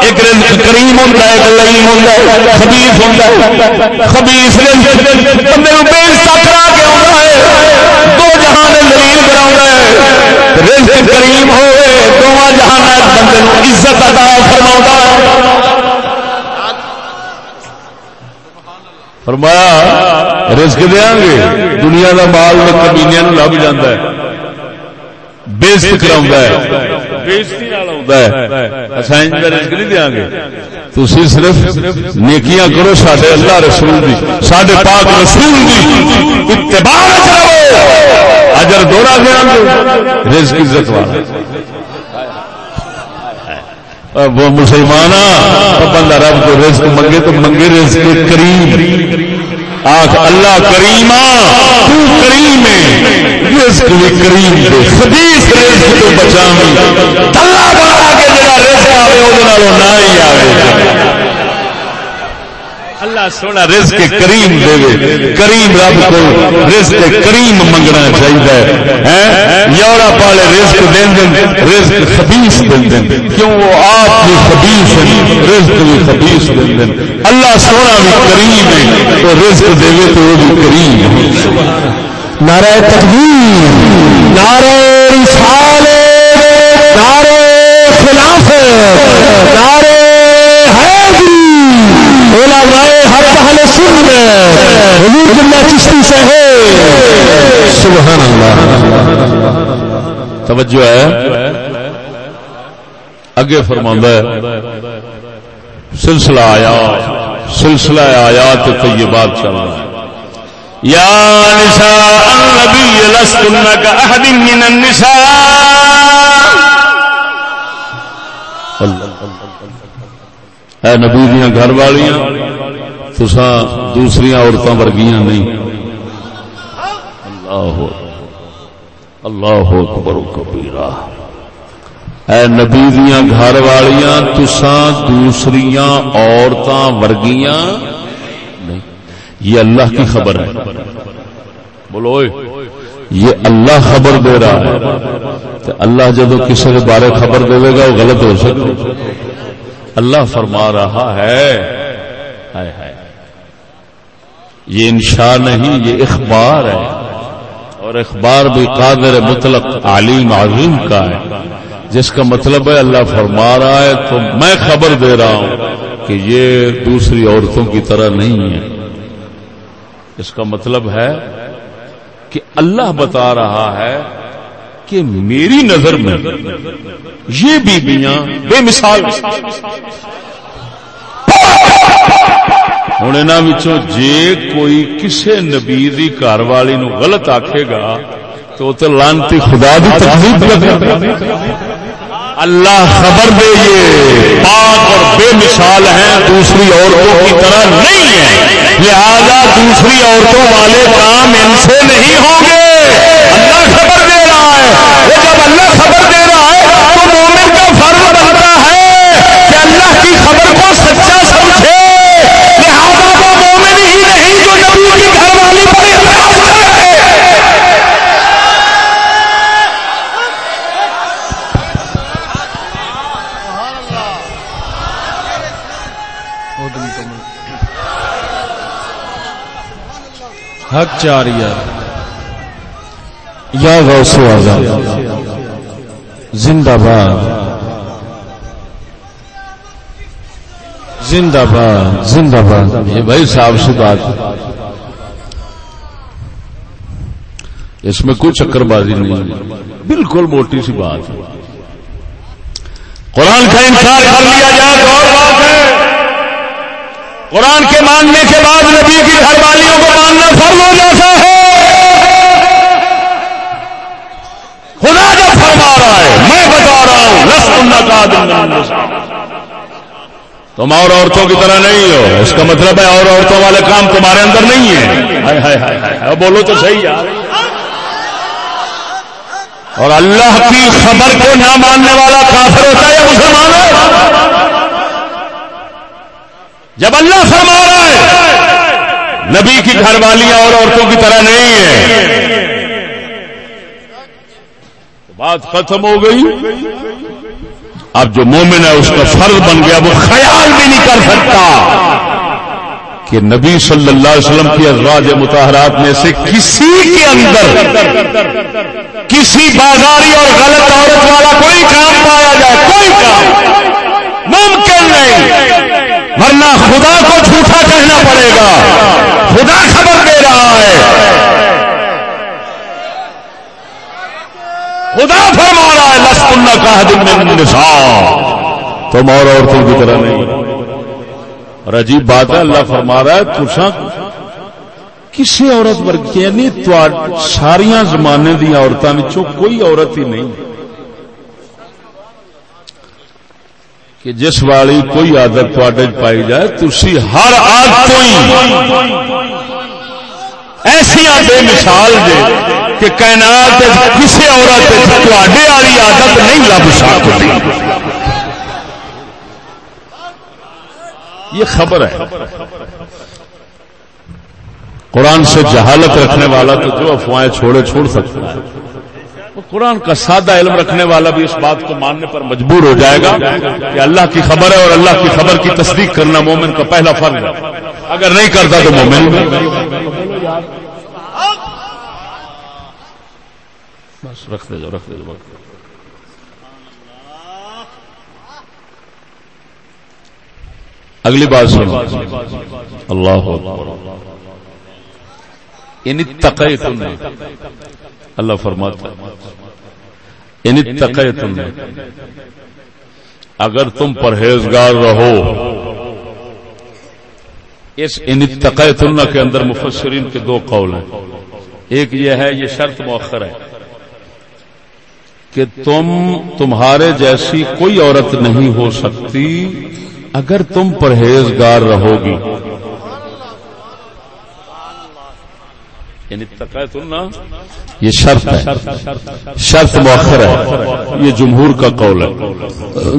ایک رزق کریم ہوتا ہے، ایک لئیم ہوتا ہے، خبیث ہوتا ہے، خبیث رزق بندے کو بے کرا کے ہوتا ہے، دو جہان دلیل کرا ہے رزق کریم ہوئے، دونوں جہان بندے کو عزت عطا فرما ہے۔ فرمایا، رزق دیا گے، دنیا کا مال میں کمینیا لب جاتا ہے۔ بےزت کرا رزق نہیں دیا گے تھی صرف نیکیاں کرو سڈے اللہ رسول دی پاک رسول دی اتباع اجر دورا دیا گے رزق عزت والا وہ مسلمان بندہ رب کو رزق منگے تو منگے رزق کریم آخ اللہ کریم تو کریم رزق بھی کریم دے خبیث رزق تو بچاویں اللہ بنا کے جڑا رزق آوے وہ نہ ہی آوے۔ اللہ سونا رزق کریم دے کریم رب کو رزق کریم منگنا چاہیے یورپ والے رزق دین دین رزق خبیس دین دین کیوں؟ وہ آپ بھی خبیس ہیں رزق بھی خبیس دین دین اللہ سونا بھی کریم ہے تو رزق دے تو وہ بھی کریم ہے۔ نعرہ تکبیر نعرہ رسالت، نعرہ خلافت، نعرہ چشتی سے سبحان اللہ۔ توجہ ہے۔ اگے فرما سلسلہ آیا سلسلہ آیا تو طیبات چل رہا ہے۔ یا نساء النبی لستن کا من النساء. اے نبی دیاں گھر والیاں تسا دوسری عورتوں ورگیاں نہیں۔ اللہ اللہ اکبر کبیرہ۔ اے نبی دیا گھر والیاں تسا دوسری عورتوں ورگیاں یہ اللہ کی خبر ہے۔ بولو یہ اللہ خبر دے رہا ہے۔ اللہ جدو کسی کے بارے خبر دے گا، وہ غلط ہو سکتا اللہ فرما رہا ہے۔ یہ انشاء نہیں، یہ اخبار ہے۔ اور اخبار بھی قادر مطلق عالم عظیم کا ہے۔ جس کا مطلب ہے اللہ فرما رہا ہے، تو میں خبر دے رہا ہوں کہ یہ دوسری عورتوں کی طرح نہیں ہے۔ اس کا مطلب ہے کہ اللہ بتا رہا ہے کہ میری نظر میں یہ بیویاں بے مثال ہوں انہوں جے کوئی کسے نبی دی گھر والی نو غلط آکھے گا تو تو لانتی خدا دی تکلیف اللہ خبر دے یہ پاک اور بے مثال ہیں، دوسری عورتوں کی طرح نہیں ہے لہذا دوسری عورتوں والے کام ان سے نہیں ہوں گے۔ اللہ خبر دے رہا ہے۔ وہ جب اللہ خبر دے رہا ہے، تو مومن کا فرض بنتا ہے کہ اللہ کی خبر کو سچا حق چاریہ یا غوث اعظم، زندہ باد زندہ باد زندہ باد۔ یہ بھائی صاحب سی بات۔ اس میں کوئی چکر بازی نہیں۔ بالکل موٹی سی بات۔ قرآن کا انکار کر لیا جائے قرآن کے ماننے کے بعد نبی کی گھر والیوں کو ماننا فرض ہو جاتا ہے۔ خدا جب فرما رہا ہے، میں بتا رہا ہوں لس تم اور عورتوں کی طرح نہیں ہو۔ اس کا مطلب ہے، اور عورتوں والے کام تمہارے اندر نہیں ہے بولو تو صحیح یار۔ اور اللہ کی خبر کو نہ ماننے والا کافر ہوتا ہے یا مسلمان ہے؟ جب اللہ فرما رہا ہے، نبی کی گھر والیاں اور عورتوں کی طرح نہیں ہے بات ختم ہو گئی۔ اب جو مومن ہے، اس کا فرض بن گیا، وہ خیال بھی نہیں کر سکتا کہ نبی صلی اللہ علیہ وسلم کی ازواج متحرات میں سے کسی کے اندر کسی بازاری اور غلط عورت والا کوئی کام پایا جائے، کوئی کام ممکن نہیں۔ ورنہ خدا کو جھوٹا کہنا پڑے گا۔ خدا خبر دے رہا ہے۔ خدا فرما رہا ہے لسپن کا دن تم اور عورتوں کی طرح نہیں۔ اور عجیب بات ہے، اللہ فرما رہا ہے تسا کسی عورت ورگ یعنی ساریا زمانے دیا عورتوں کوئی عورت ہی نہیں۔ کہ جس والی کوئی آدت پائی جائے تھی ہر آدت ایسی بے مثال دے کہ کائنات کسی عورت والی آدت نہیں لب سکتی یہ خبر ہے۔ قرآن سے جہالت رکھنے والا تو جو افواہیں چھوڑے چھوڑ سکتا ہے۔ قرآن کا سادہ علم رکھنے والا بھی اس بات کو ماننے پر مجبور ہو جائے گا کہ اللہ کی خبر ہے اور اللہ کی خبر کی تصدیق کرنا مومن کا پہلا فرض ہے۔ اگر نہیں کرتا تو مومن بس رکھ دے جو، رکھ دے جو اگلی بات سنو۔ اللہ ان تقے اللہ فرماتا ان تقے تم اگر تم پرہیزگار رہو، اس ان تقے تم کے اندر مفسرین کے دو قول ہیں۔ ایک یہ ہے، یہ شرط مؤخر ہے کہ تم تمہارے جیسی کوئی عورت نہیں ہو سکتی اگر تم پرہیزگار رہو گی۔ یعنی یہ شرط ہے۔ شرط مؤخر ہے۔ یہ جمہور کا قول ہے۔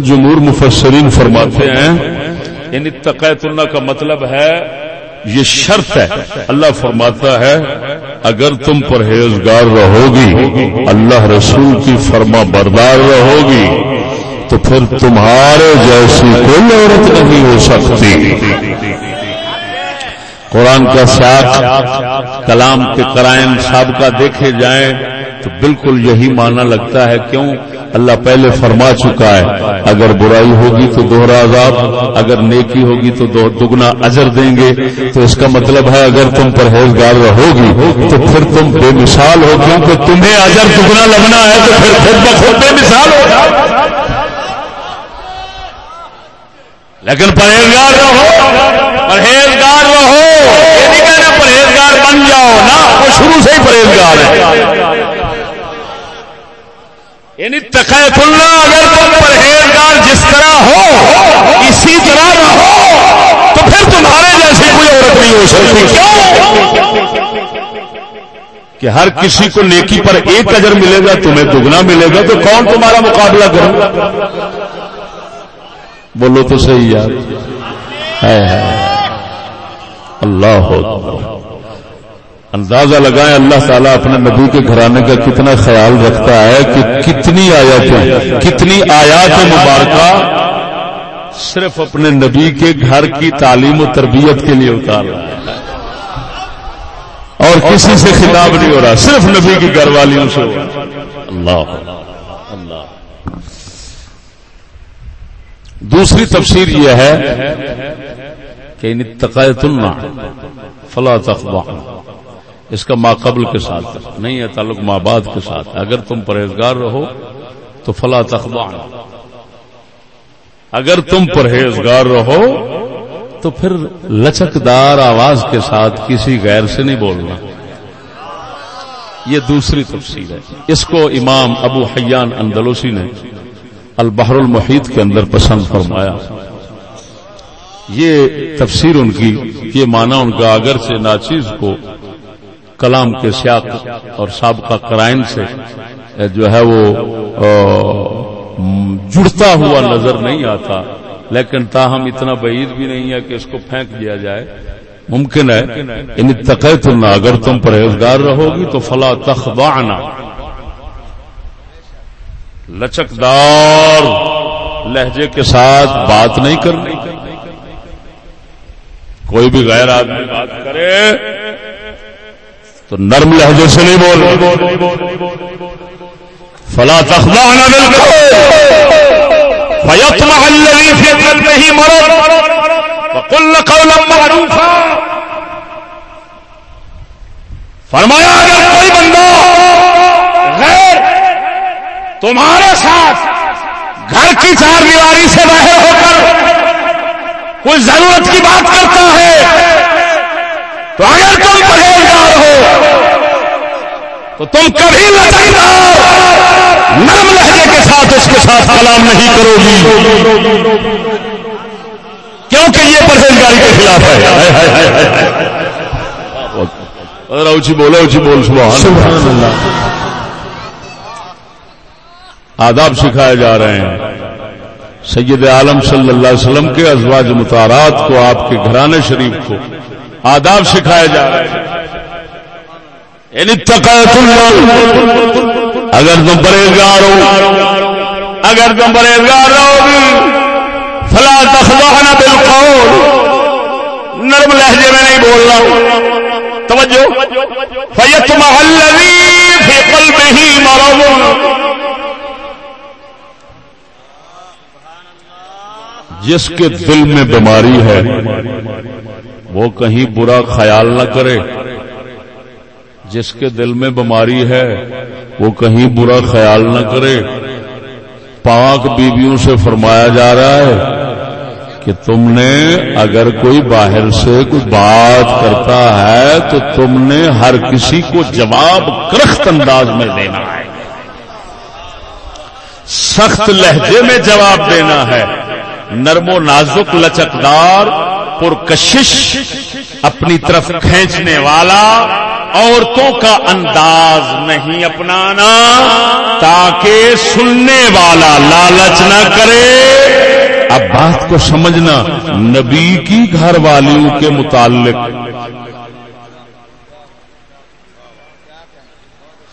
جمہور مفسرین فرماتے ہیں یعنی تقیت کا مطلب ہے، یہ شرط ہے۔ اللہ فرماتا ہے، اگر تم پرہیزگار رہو گی اللہ رسول کی فرما بردار رہو گی تو پھر تمہارے جیسی کوئی عورت نہیں ہو سکتی۔ قرآن کا ساتھ کلام کے کرائم سابقہ دیکھے جائیں تو بالکل یہی مانا لگتا ہے کیوں؟ اللہ پہلے فرما چکا ہے اگر برائی ہوگی تو دوہرا عذاب اگر نیکی ہوگی تو دگنا اجر دیں گے۔ تو اس کا مطلب ہے اگر تم پرہیزگار رہو گی تو پھر تم بے مثال ہو کیونکہ تمہیں اجر دگنا لگنا ہے تو پھر خود بخود بے مثال ہوگا لیکن پرہیزگار رہو۔ پرہیزگار رہو۔ یہ نہیں کہنا پرہیزگار بن جاؤ نا وہ شروع سے ہی پرہیزگار ہے۔ یعنی تقیت اللہ، اگر تم پرہیزگار جس طرح ہو، اسی طرح رہو، تو پھر تمہارے جیسی کوئی عورت نہیں ہو سکتی۔ کیوں؟ کہ ہر کسی کو نیکی پر ایک اجر ملے گا، تمہیں دگنا ملے گا، تو کون تمہارا مقابلہ کرے؟ بولو تو صحیح یار۔ اللہ اندازہ لگائیں اللہ تعالیٰ اپنے نبی کے گھرانے کا کتنا خیال رکھتا ہے کہ کتنی آیاتیں کتنی آیات مبارکہ صرف اپنے نبی کے گھر کی تعلیم و تربیت کے لیے اتار رہا ہے۔ اور کسی سے خطاب نہیں ہو رہا، صرف نبی کی گھر والیوں سے اللہ۔ دوسری تفسیر یہ ہے کہ تقیت فلا تخبا اس کا ماں قبل کے ساتھ، نہیں ہے تعلق ماں بعد کے ساتھ اگر تم پرہیزگار رہو تو فلا تخبا اگر تم پرہیزگار رہو تو پھر لچکدار آواز کے ساتھ کسی غیر سے نہیں بولنا۔ یہ دوسری تفصیل ہے۔ اس کو امام ابو حیان اندلوسی نے البحر المحیط کے اندر پسند فرمایا۔ یہ تفسیر ان کی، یہ مانا ان کا اگر سے ناچیز کو کلام کے سیاق اور سابقہ کرائن سے جو ہے وہ جڑتا ہوا نظر نہیں آتا، لیکن تاہم اتنا بعید بھی نہیں ہے کہ اس کو پھینک دیا جائے۔ ممکن ہے، ان تقیت نہ اگر تم پرہیزگار رہو گی تو فلا تخضعنا۔ لچکدار لہجے کے ساتھ بات نہیں کرنی۔ کوئی بھی غیر آدمی بات کرے تو نرم لہجے سے نہیں بول فلا تخضعنا بالقول۔ فيطمع الذي في قلبه مرض۔ وقل قولا معروفا۔ فرمایا، اگر کوئی بندہ غیر تمہارے ساتھ گھر کی چار دیواری سے باہر ہو کر کوئی ضرورت کی بات کرتا ہے تو اگر تم پرہیزگار ہو تو تم کبھی نرم لہجے کے ساتھ اس کے ساتھ کلام نہیں کرو گی۔ کیونکہ یہ پرہیزگاری کے خلاف ہے۔ اچھی بولو اچھی بول سبحان اللہ۔ آداب سکھائے جا رہے ہیں۔ سید عالم صلی اللہ علیہ وسلم کے ازواج متارات کو، آپ کے گھرانے شریف کو آداب سکھائے جا رہے یعنی ہیں اگر تم پرہیزگار ہو، اگر تم پرہیزگار رہو گی، فلا تخضعنا بالقول۔ نرم لہجے میں نہیں بول رہا ہوں۔ توجہ۔ فیتمع الذی فی قلبه مرض۔ جس کے دل میں بیماری ہے، وہ کہیں برا خیال نہ کرے۔ جس کے دل میں بیماری ہے، وہ کہیں برا خیال نہ کرے۔ پاک بیویوں سے فرمایا جا رہا ہے کہ تم نے اگر کوئی باہر سے کوئی بات کرتا ہے، تو تم نے ہر کسی کو جواب کرخت انداز میں دینا ہے۔ سخت لہجے میں جواب دینا ہے۔ نرم و نازک لچکدار، پرکشش اپنی طرف کھینچنے والا، عورتوں کا انداز نہیں اپنانا، تاکہ سننے والا لالچ نہ کرے۔ اب بات کو سمجھنا نبی کی گھر والیوں کے متعلق۔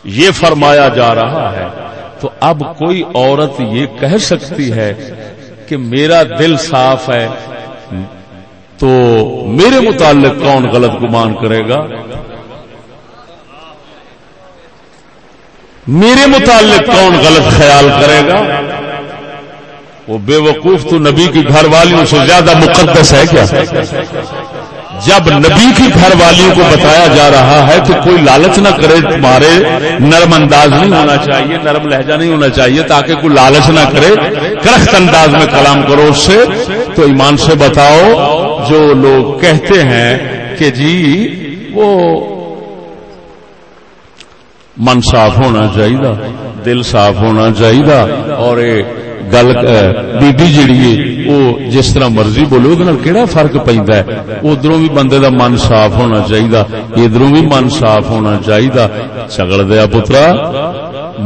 یہ فرمایا جا رہا ہے، تو اب کوئی عورت یہ کہہ سکتی ہے کہ میرا دل صاف ہے، تو میرے متعلق کون غلط گمان کرے گا؟ میرے متعلق کون غلط خیال کرے گا؟ وہ بے وقوف تو نبی کی گھر والیوں سے زیادہ مقدس ہے کیا؟ جب نبی کی گھر والیوں کو بتایا جا رہا ہے کہ کوئی لالچ نہ کرے، تمہارے نرم انداز نہیں ہونا چاہیے، نرم لہجہ نہیں ہونا چاہیے تاکہ کوئی لالچ نہ کرے، کرخت انداز میں کلام کرو اس سے۔ تو ایمان سے بتاؤ، جو لوگ کہتے ہیں کہ جی وہ من صاف ہونا چاہیے، دل صاف ہونا چاہیے اور گل بی جیڑی وہ جس طرح مرضی بولے وہ کہڑا فرق پہنتا ہے؟ ادھر بھی بندے دا من صاف ہونا چاہیے ادھر بھی من صاف ہونا چاہیے چگڑ دیا پترا،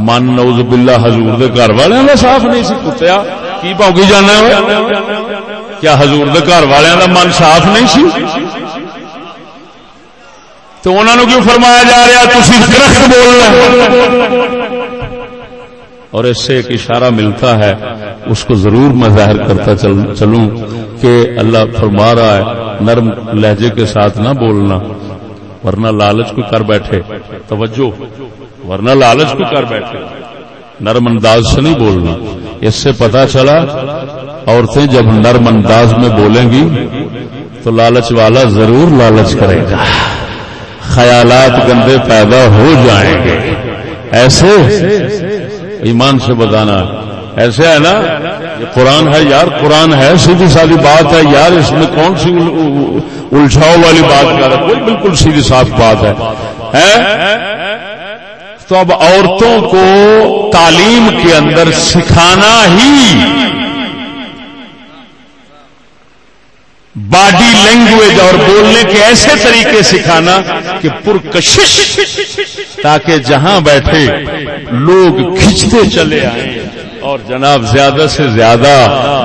من نوز بلا ہزور دے گھر والوں کا صاف نہیں سی، کتیا؟ کی پونکی جانا کیا ہزور دے گھر والوں کا من صاف نہیں سی؟ تو انہوں نے کیوں فرمایا جا رہا تھی درخت بولنا اور اس سے ایک اشارہ ملتا ہے، اس کو ضرور میں ظاہر کرتا چلوں کہ اللہ فرما رہا ہے، نرم لہجے کے ساتھ نہ بولنا، ورنہ لالچ کو کر بیٹھے۔ توجہ، ورنہ لالچ کو کر بیٹھے۔ نرم انداز سے نہیں بولنا۔ اس سے پتا چلا، عورتیں جب نرم انداز میں بولیں گی، تو لالچ والا ضرور لالچ کرے گا۔ خیالات گندے پیدا ہو جائیں گے۔ ایسے ایمان سے بتانا۔ ایسے ہے نا یہ قرآن ہے یار، قرآن ہے، سیدھی سادی بات ہے۔ یار، اس میں کون سی الجھاؤ والی بات کر رہا کوئی بالکل سیدھی صاف بات ہے۔ تو اب عورتوں کو تعلیم کے اندر سکھانا ہی باڈی لینگویج اور بولنے کے ایسے طریقے سکھانا کہ پرکشش تاکہ جہاں بیٹھے لوگ کھچتے چلے آئیں اور جناب زیادہ سے زیادہ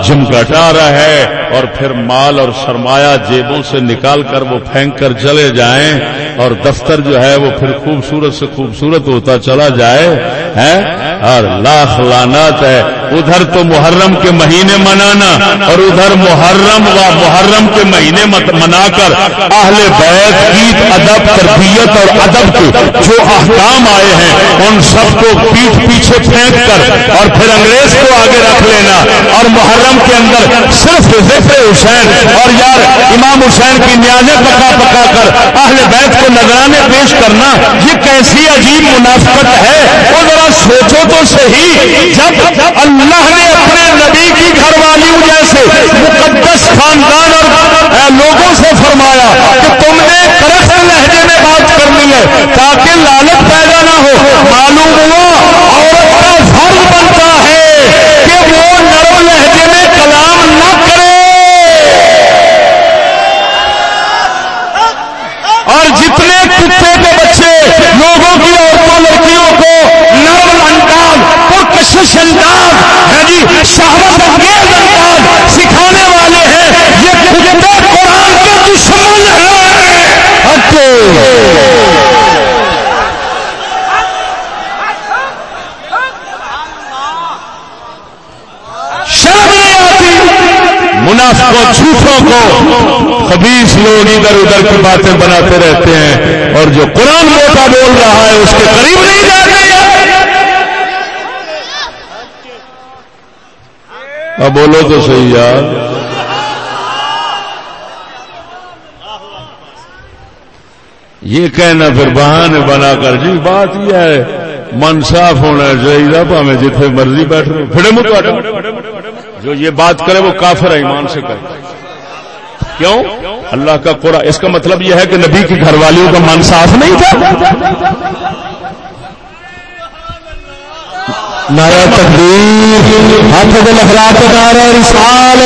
جمگٹا رہا ہے اور پھر مال اور سرمایہ جیبوں سے نکال کر وہ پھینک کر چلے جائیں اور دفتر جو ہے وہ پھر خوبصورت سے خوبصورت ہوتا چلا جائے ہے اور لاکھ لانات ہے۔ ادھر تو محرم کے مہینے منانا اور ادھر محرم و محرم کے مہینے منا کر اہل بیت، عید، ادب، تربیت اور ادب کے جو احکام آئے ہیں، ان سب کو پیٹ پیچھے پھینک کر اور پھر انگریز کو آگے رکھ لینا۔ اور محرم کے اندر صرف ذکر حسین اور یار امام حسین کی نیازیں پکا پکا کر اہل بیت کو نظرانے پیش کرنا یہ کیسی عجیب منافقت ہے؟ وہ ذرا سوچو تو صحیح، جب اللہ نے اپنے نبی کی گھر والی جیسے مقدس خاندان اور لوگوں سے فرمایا کہ تم نے کرخت لہجے میں بات کرنی ہے تاکہ لالچ پیدا نہ ہو۔ معلوم ہو عورت کا فرض بنتا ہے کہ وہ نرم لہجے میں کلام نہ کرے اور جتنے کتے کے بچے لوگوں کی عورتوں لڑکیوں کو نرم انداز پرکشش انداز ہے جی شہرت انگیز انداز سکھانے والے ہیں۔ یہ قرآن کے دشمن ہیں۔ شرم منافقوں، جھوٹوں کو خبیص لوگ ادھر ادھر کی باتیں بناتے رہتے ہیں اور جو قرآن موٹا بول رہا ہے، اس کے قریب نہیں جاتے۔ بولو تو صحیح یار۔ یہ کہنا پھر بہانے بنا کر۔ جی بات یہ ہے، من صاف ہونا چاہیے پہ جتنے مرضی بیٹھ رہے پھڑے جو یہ بات کرے، وہ کافر ہے، ایمان سے کرے۔ کیوں؟ اللہ کا قرآن، اس کا مطلب یہ ہے کہ نبی کی گھر والیوں کا من صاف نہیں تھا۔ نعرہ تقدیر، حافظ الاخلاق نعرہ رسال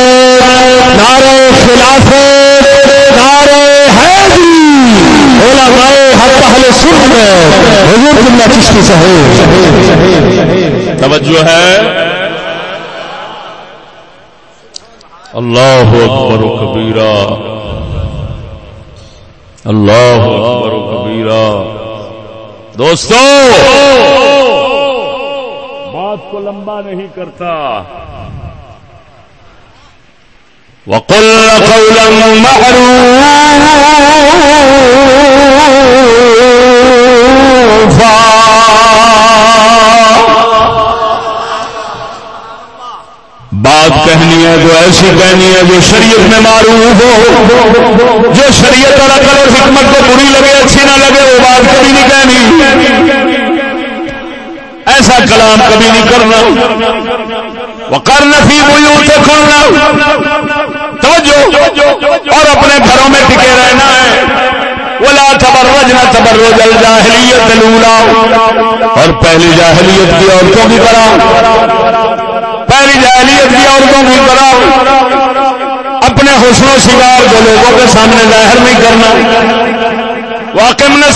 نعرہ خلافت، نعرہ حیدری، علماء حق اہل سنت، حضور اللہ چشتی صاحب توجہ ہے۔ اللہ اکبر کبیرہ۔ اللہ اکبر کبیرہ۔ دوستو! بات کو لمبا نہیں کرتا۔ وقل قولا معروفا۔ بات کہنی ہے جو ایسی کہنی ہے جو شریعت میں معروف ہو۔ جو شریعت اور عقل اور حکمت کو بری لگے، اچھی نہ لگے، وہ بات کبھی نہیں کہنی۔ ایسا کلام کبھی نہیں کرنا۔ وہ کر نفی ہوئی سے کھولنا توجہ۔ اور اپنے گھروں میں ٹکے رہنا ہے۔ ولا تبرج نہ تبرج الجاہلیت الاولا اور پہلی جاہلیت کی عورتوں کی طرح۔ پہلی جاہلیت کی عورتوں کی طرح۔ اپنے حسن و شکار کو لوگوں کے سامنے ظاہر نہیں کرنا۔ واقع میں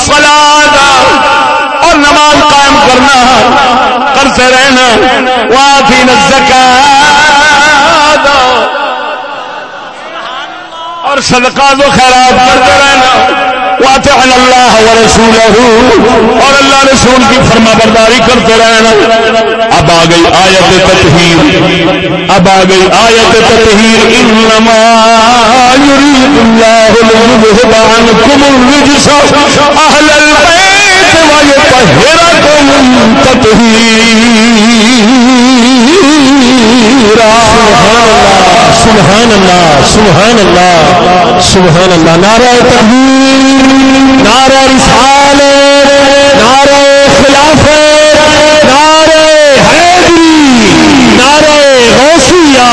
اور نماز قائم کرنا کرتے رہنا، وافی واقعی اور صدقہ و خیرات کرتے رہنا۔ واطعن اللہ و رسولہ اور اللہ رسول کی فرما برداری کرتے رہنا۔ اب آ گئی آیت تطہیر۔ اب آ گئی آیت تطہیر۔ انما یرید اللہ لیذهب عنکم الرجس اہل البیت۔ سبحان اللہ سبحان اللہ سبحان اللہ۔ نعرہ تقدیر نعرہ رسال نعرہ خلافت نعرہ حیدری، نعرہ غوثیہ،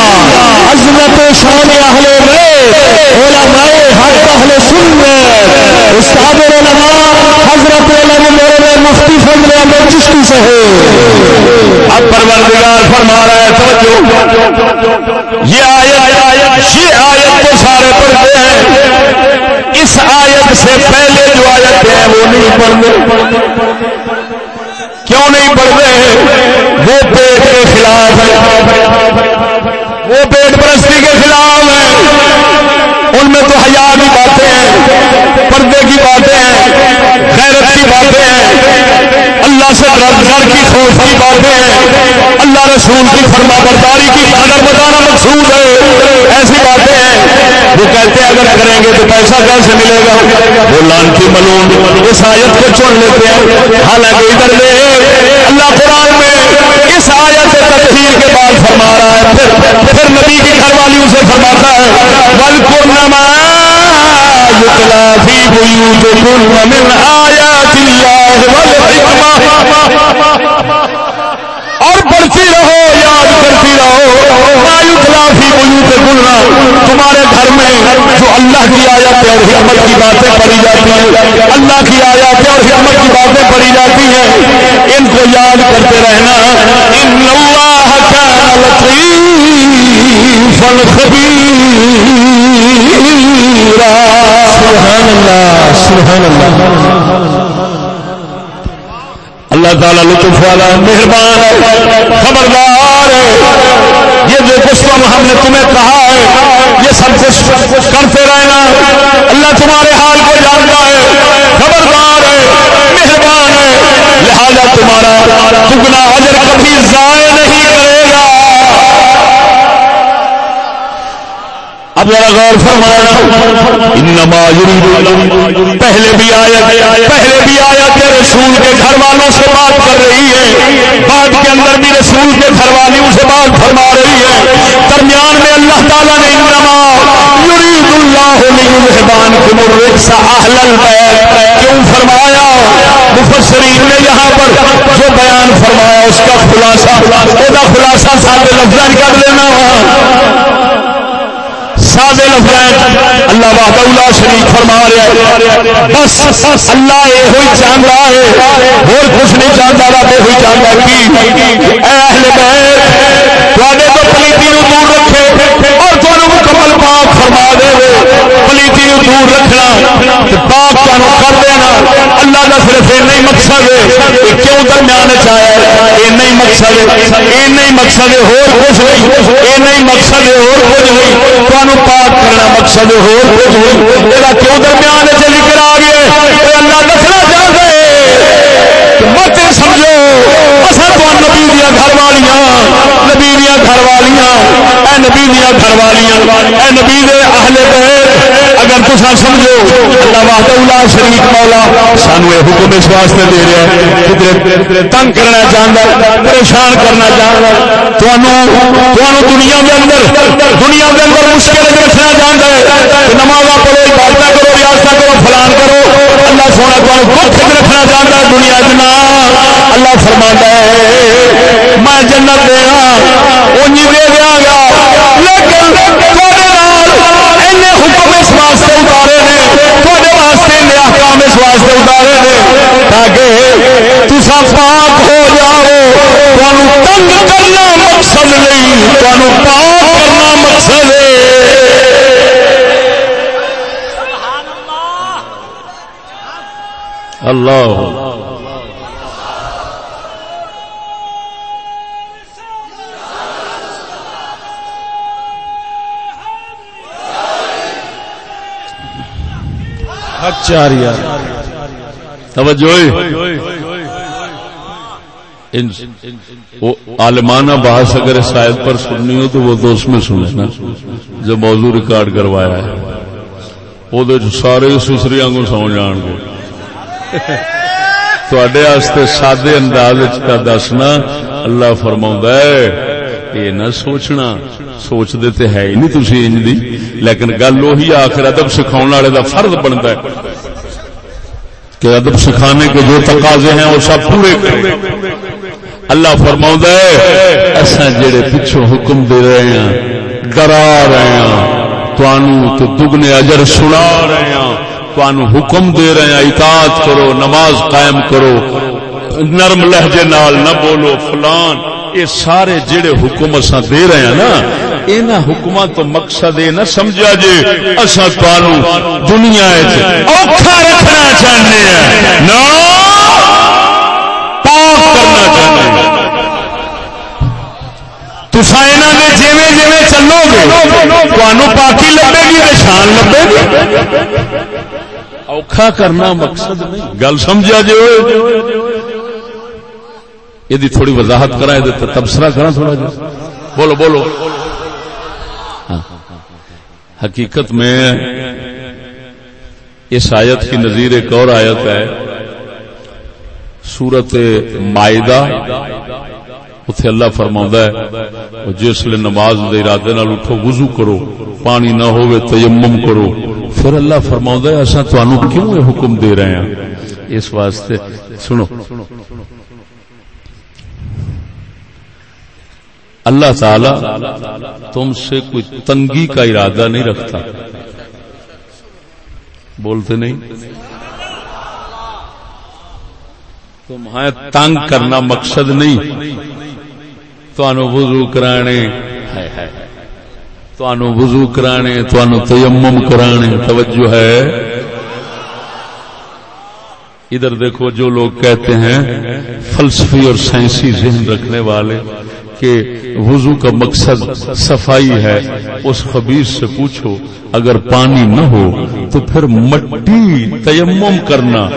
عظمت شان اہل بیت، علماء حق اہل سنت، استاد علماء، حضرت علم میرے فضل احمد چشتی سے ہے۔ اب پروردگار فرما رہا ہے، توجہ۔ یہ آیت یہ آیت تو سارے پڑھتے ہیں۔ اس آیت سے پہلے جو آیت ہے، وہ نہیں پڑھتے۔ کیوں نہیں پڑھتے؟ ہیں وہ پیٹ کے خلاف ہے۔ وہ پیٹ پرستی کے خلاف ہے۔ ان میں تو حیا کی باتیں ہیں، پردے کی باتیں ہیں، غیرت کی باتیں ہیں۔ اللہ سے ڈر کی خوف کی باتیں ہیں۔ اللہ رسول کی فرما برداری کی قدر بتانا مقصود ہے۔ ایسی باتیں ہیں۔ وہ کہتے ہیں، اگر کریں گے تو پیسہ کیسے ملے گا؟ وہ لان کی ملون اس آیت کو چن لیتے ہیں۔ حالانکہ ادھر لے اللہ قرآن میں اس آیت تطہیر کے بعد فرما رہا ہے۔ پھر پھر نبی کی گھر والیوں سے فرماتا ہے بل پورنما یتلا فی بیوتکم من آیات اللہ والحکمہ۔ اور پڑھتی رہو، یاد کرتی رہو۔ مایو خلافی بلو سے گلنا تمہارے گھر میں جو اللہ کی آیات اور حکمت کی باتیں پڑھی جاتی ہیں، اللہ کی آیات اور حکمت کی باتیں پڑھی جاتی ہیں، ان کو یاد کرتے رہنا۔ ان اللہ کان لطیفا سبحان اللہ سبحان اللہ۔ اللہ تعالیٰ لطف والا، مہربان خبردار یہ جو کچھ ہم نے تمہیں کہا ہے، یہ سب کچھ کرتے رہنا۔ اللہ تمہارے حال کو جانتا ہے، خبردار ہے، مہربان ہے۔ لہذا تمہارا دگنا اجر کبھی ضائع نہیں اب ذرا غور فرمانا۔ انما یرید پہلے بھی آیا پہلے بھی آیا کہ رسول کے گھر والوں سے بات کر رہی ہے۔ بعد کے اندر بھی رسول کے گھر والیوں سے بات فرما رہی ہے۔ درمیان میں اللہ تعالیٰ نے انما یرید اللہ لیذہبان کم الرجس اہل البیت۔ کیوں فرمایا؟ مفسرین نے یہاں پر جو بیان فرمایا، اس کا خلاصہ وہ خلاصہ سارے لفظ کر لینا۔ سادے لفظ اللہ وحدہ شریف فرما رہا ہے۔ بس اللہ یہ ہوئی چاہتا ہے۔ اور کچھ نہیں چاہتا رب یہ چاہتا کی اہل بیت تواڈے تو پلیتی نو دور رکھے اور تانوں مکمل پاک فرما دے۔ پلیتی نو دور رکھنا تے پاک تانوں کر دینا۔ اللہ کا صرف یہ مقصد ہے کیوں درمیان چایا یہ نہیں مقصد ہے یہ نہیں مقصد ہے، اور کچھ نہیں۔ یہ نہیں مقصد ہے، اور کچھ نہیں۔ تانوں پاک کرنا مقصد ہو کیوں درمیان سے ذکر آ گیا اللہ دسنا سمجھو۔ اصل تو نبی دیا گھر والیاں نبی دیا گھر والیاں اے نبی دیا گھر والیاں اے نبی دے اہل بیت، اگر تسا سمجھو، اللہ وحدہ اللہ شریف مولا سانو یہ حکم اس واسطے دے رہا ہے کدھر تنگ کرنا چاہتا ہے، پریشان کرنا چاہتا ہے۔ تمہوں دنیا کے اندر، دنیا کے اندر مشکل رکھنا چاہتا ہے نماز پڑھو، عبادت کرو ریاست کرو، فلان کرو، اللہ سونا تمہیں دکھ رکھنا چاہتا ہے دنیا جنا اللہ فرما ہے، میں جنت دیا اونجی دے دیا گا۔ لیکن حکم اس واسطے اتارے نے تھوڑے واسطے نیا کام اس واسطے اتارے نے، تاکہ تسا پاک ہو جاؤ۔ تنگ کرنا مقصد نہیں تمہیں پاک کرنا مقصد ہے۔ اللہ چاریا توجہ۔ عالمانہ بحث اگر اس آیت پر سننی ہو تو وہ تو اس میں سنے نا۔ جو موضوع ریکارڈ کروایا ہے۔ وہ سارے سسری آنگوں سو جان گے۔ تھے سادے انداز کا دسنا اللہ فرما ہے۔ یہ نہ سوچنا سوچ دیتے ہے ہی نہیں تھی انج دی۔ لیکن گل وہی آخر ادب سکھاؤ والے کا فرض بنتا ہے کہ ادب سکھانے کے جو تقاضے ہیں، وہ سب پورے کریں۔ اللہ فرما ہے اصا جڑے پچھوں حکم دے رہے ہیں، ڈرا رہے ہیں تو دگنے اجر سنا رہے ہیں۔ تو حکم دے رہے ہیں، اطاعت کرو، نماز قائم کرو۔ نرم لہجے نال نہ بولو، فلان۔ یہ سارے جڑے حکم اصا دے رہے ہیں نا، انہاں حکماں تو مقصد یہ نہ سمجھا جے، اساں تانوں دنیا وچ اوکھا رکھنا چاہنے ہیں۔ نا پاک کرنا چاہنے ہیں۔ تسا انہاں دے جویں جویں چلو گے تانوں پاکی لبے گی تے شان لبے گی۔ اوکھا کرنا مقصد نہیں۔ گل سمجھا جی یہ تھوڑی وضاحت کرا یہ تبصرہ کرا تھوڑا جی بولو بولو۔ ہاں۔ حقیقت میں اس آیت کی نظیر ایک اور آیت ہے۔ سورت مائدہ اتنے اللہ فرما ہے جس لیے نماز دے ارادے نال اٹھو، وضو کرو، پانی نہ ہوئے، تیمم کرو۔ پھر اللہ فرما ہے اصا تہن کیوں یہ حکم دے رہے ہیں؟ اس واسطے، سنو۔ اللہ تعالی تم سے کوئی تنگی کا ارادہ نہیں رکھتا۔ بولتے نہیں؟ تمہیں تنگ کرنا مقصد نہیں۔ وضو کرانے۔ وضو کرانے تیمم کرانے۔ توجہ ہے۔ ادھر دیکھو جو لوگ کہتے ہیں، فلسفی اور سائنسی ذہن رکھنے والے۔ کہ وضو کا مقصد صفائی ہے، اس خبیر سے پوچھو، اگر پانی نہ ہو تو پھر مٹی تیمم کرنا۔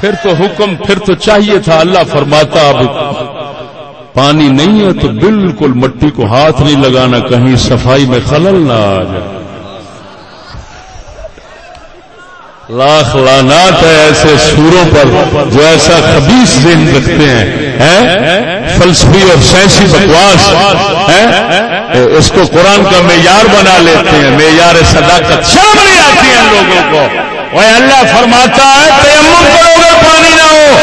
پھر تو حکم، پھر تو چاہیے تھا، اللہ فرماتا اب پانی نہیں ہے تو بالکل مٹی کو ہاتھ نہیں لگانا، کہیں صفائی میں خلل نہ آ جائے۔ لاکھ لانات ہے ایسے سوروں پر جو ایسا خبیص ذہن رکھتے ہیں فلسفی اور سائنسی بکواس اس کو قرآن کا معیار بنا لیتے ہیں، معیار صداقت، شرم نہیں آتی ہے لوگوں کو۔ وہ اللہ فرماتا ہے، تیمم کرو گے، پانی نہ ہو۔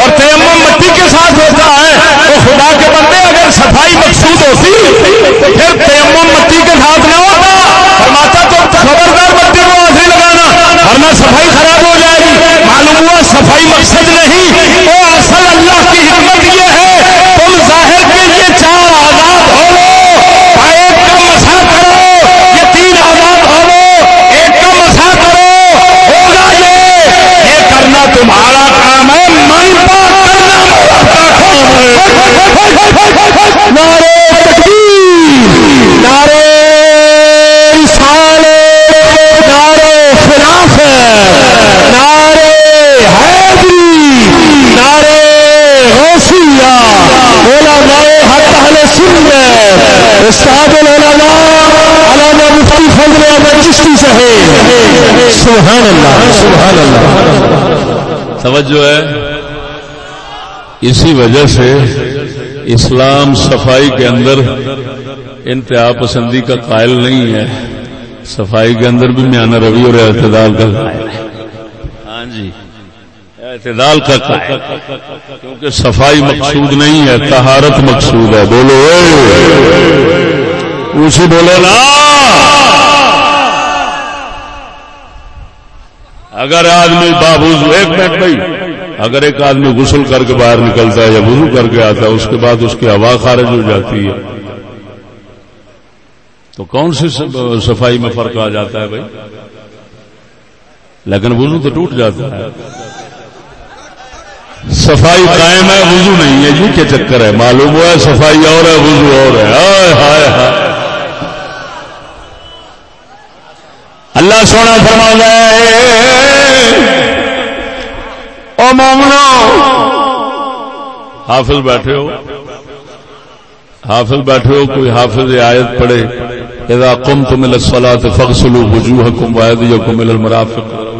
اور تیمم مٹی کے ساتھ ہوتا ہے۔ تو خدا کے بندے اگر صفائی مقصود ہوتی پھر تیمم مٹی کے ساتھ نہ ہوتا فرماتا تو خبردار مٹی کو ہاتھ نہیں لگانا ورنہ صفائی خراب ہو جائے گی۔ معلوم ہوا صفائی مقصد نہیں وہ اصل اللہ کی حکمت یہ ہے تم ظاہر کے لیے چار آزاد ہو لو ایک کا مسا کرو یہ تین آزاد ہو لو ایک کا مسا کرو ہوگا یہ یہ کرنا تمہارا کام ہے من پاک توجہ ہے۔ اسی وجہ سے اسلام صفائی کے اندر انتہا پسندی کا قائل نہیں ہے۔ صفائی کے اندر بھی میانہ روی اور اعتدال کا قائل ہے۔ ہاں جی۔ اعتدال کا کیونکہ صفائی مقصود نہیں ہے تہارت مقصود ہے۔ بولو اسی بولو نا۔ اگر آدمی بابوز، ایک منٹ بھائی، اگر ایک آدمی غسل کر کے باہر نکلتا ہے یا وضو کر کے آتا ہے، اس کے بعد اس کی ہوا خارج ہو جاتی ہے۔ تو کون سی صفائی میں فرق آ جاتا ہے بھائی؟ لیکن وضو تو ٹوٹ جاتا ہے۔ صفائی قائم ہے، وضو نہیں ہے، یہ کیا چکر ہے؟ معلوم ہوا ہے صفائی اور ہے، وضو اور ہے۔ ہائے ہائے ہائے اللہ سونا فرما ہے، او مومنو، حافظ بیٹھے ہو۔ حافظ بیٹھے ہو، کوئی حافظ آیت پڑھے۔ اذا قمتم الى الصلاه فاغسلوا وجوهكم وايديكم الى المرافق۔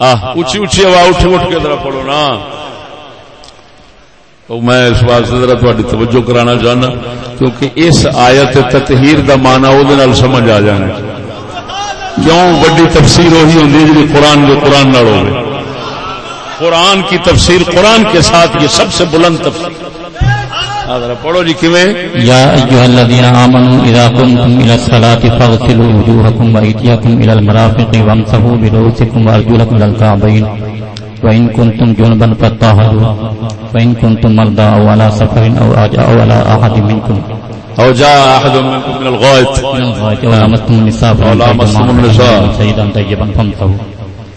اونچی اونچی آواز، اٹھ اٹھ کے ذرا پڑھو نا۔ میں اس واسطے ذرا تھوڑی توجہ کرانا چاہنا، کیونکہ اس آیت تطہیر دا معنی وہ سمجھ آ جانا۔ کیوں؟ وڈی تفسیر وہی ہوں جی قرآن جو قرآن نہ ہوگی قرآن کی تفسیر قرآن کے ساتھ یہ سب سے بلند تفسیر۔ پڑھو جی کیویں؟ یا ایھا الذین آمنوا اذا قمتم الى الصلاة فاغسلوا وجوهكم وايديكم الى المرافق وامسحوا برؤوسكم وارجلكم الى الكعبين وإن كنتم جنبا فطهروا وإن كنتم مرضى أو على سفر أو أو على أحد منكم او جاء احد منكم من الغائط. من الغائط. أو لامستم النساء أو لامستم النساء. سيدا طيبا فامسحوا.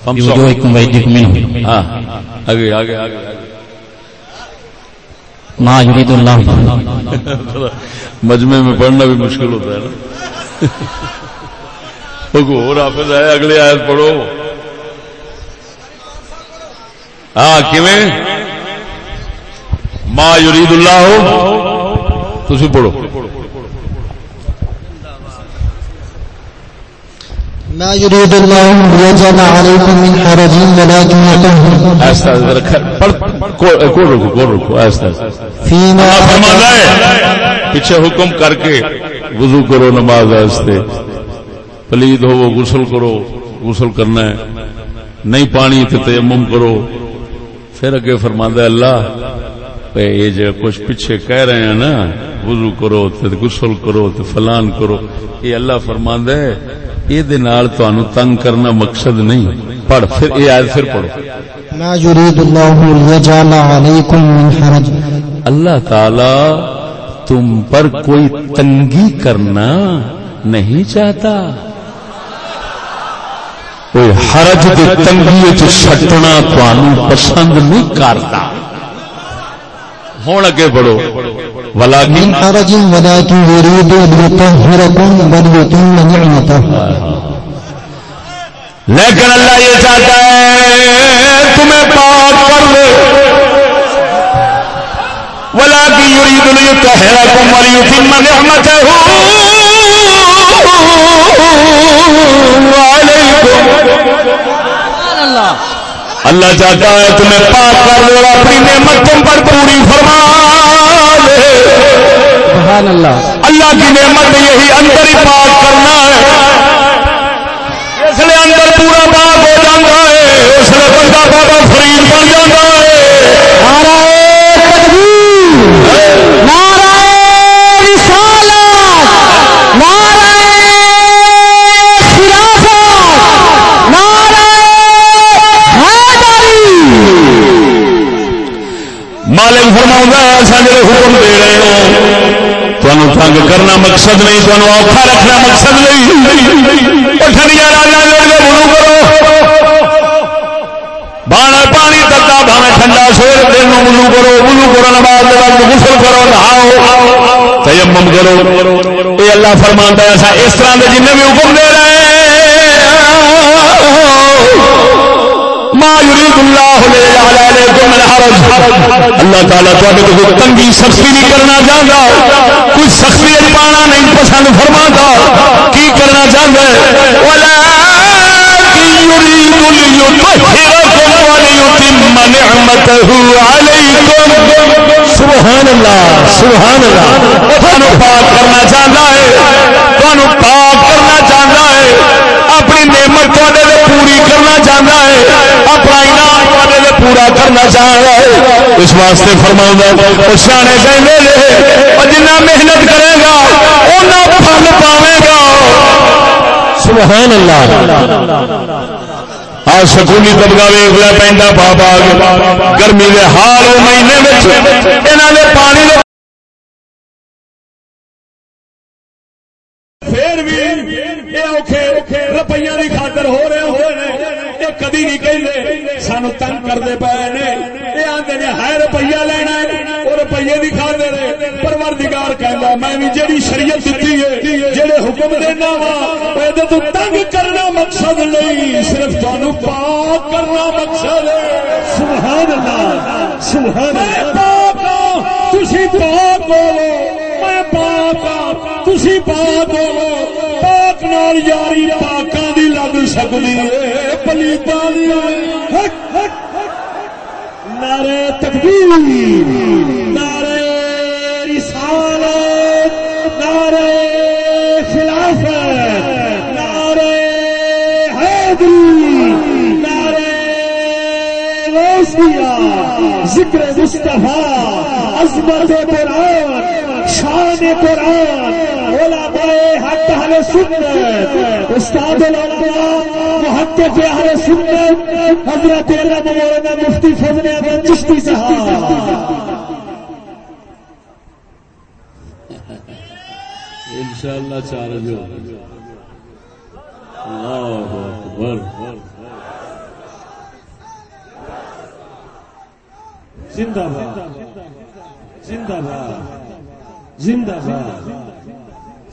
بوجوهكم وأيديكم منه ہاں آگے آگے آگے. ما یرید اللہ مجمع میں پڑھنا بھی مشکل ہوتا ہے نا۔ اور حافظ آئے، اگلے آیت پڑھو۔ ہاں کیویں؟ ما یرید اللہ ہو تسی پڑھو۔ ما يريد الله ليجعل عليكم من حرج ولكن يطهر پڑھ کو کو رکو کو رکو ایسا فيما فرماتا ہے پیچھے حکم کر کے وضو کرو نماز واسطے۔ پلید ہو وہ غسل کرو غسل کرنا ہے۔ نہیں پانی تو تیمم کرو۔ پھر اگے فرماندا ہے اللہ پہ یہ جو کچھ پیچھے کہہ رہے ہیں نا وضو کرو تے غسل کرو تے فلان کرو۔ یہ اللہ فرماندا ہے تانوں تنگ کرنا مقصد نہیں پڑھ من حرج. اللہ تعالی تم پر کوئی تنگی کرنا نہیں چاہتا۔ کوئی حرج دے تنگی چھٹنا تمہیں پسند نہیں کرتا۔ ہوں اگے بڑھو۔ ولا من حرج يريد نعمته۔ لیکن اللہ یہ چاہتا ہے تمہیں پاک کر دے۔ ولا کی یرید لیطہرکم ولیتم نعمتہ علیکم اللہ چاہتا ہے تمہیں پاک کر دے اپنی نعمت تم پر پوری فرما دے سبحان اللہ۔ اللہ کی نعمت یہی اندر ہی پاک کرنا ہے۔ اس لیے اندر پورا پاک ہو جاتا ہے۔ اس لیے بندہ بابا فرید بن جاتا ہے۔ مالک فرما سارے حکم دے رہے ہو تمہیں تنگ کرنا مقصد نہیں تمہیں اوکھا رکھنا مقصد نہیں۔ ٹھنڈیا راجا لڑ کے بلو کرو۔ بانا پانی تتا بھاوے ٹھنڈا سویر دن بلو کرو۔ بلو کرو نماز کے غسل کرو، نہاؤ۔ تیمم کرو۔ یہ اللہ فرمانتا ہے، ایسا اس طرح کے جن بھی حکم دے رہے ہیں۔ ما يريد الله ليجعل عليكم من حرج اللہ تعالیٰ تے تو کوئی تنگی سختی نہیں کرنا چاہتا کوئی سختی پانا نہیں پسند فرما کی کرنا چاہتا ہے؟ ولكن يريد ليطهركم وليتم نعمته عليكم سبحان اللہ سبحان اللہ تھانو پاک کرنا چاہتا ہے؟ تھانو پاک کرنا چاہتا ہے؟ اپنی نعمت تے کرنا چاہتا ہے، اپنا انعام پورا کرنا چاہتا ہے۔ اس واسطے فرماؤں سیانے کہیں اور جنہ محنت کرے گا اُنہ پھل پاوے گا۔ سبحان اللہ۔ آ سکولی طبقہ ویگ لیا پہنتا پا پا گرمی کے حال مہینے میں نے پانی میں بھی جڑی شریعت دیتی ہے جڑے حکم دینا وا یہ تو تنگ کرنا مقصد نہیں صرف تمہیں پاک کرنا مقصد ہے۔ سبحان اللہ سبحان اللہ پاک ہوں، تسی پاک ہو میں پاک ہوں، تسی پاک ہو پاک نال یاری پاکاں دی لگ سکدی ہے پلیتاں دی۔ ہٹ ہٹ نعرے تکبیر۔ ذکر مصطفیٰ، عظمت قرآن، شان قرآن، علماء حق اہل سنت، استاد العلماء محقق اہل سنت، حضرت علم مولانا مفتی فضل احمد چشتی صاحب۔ انشاءاللہ چار جو اللہ اکبر۔ زندہ باد زندہ باد زندہ باد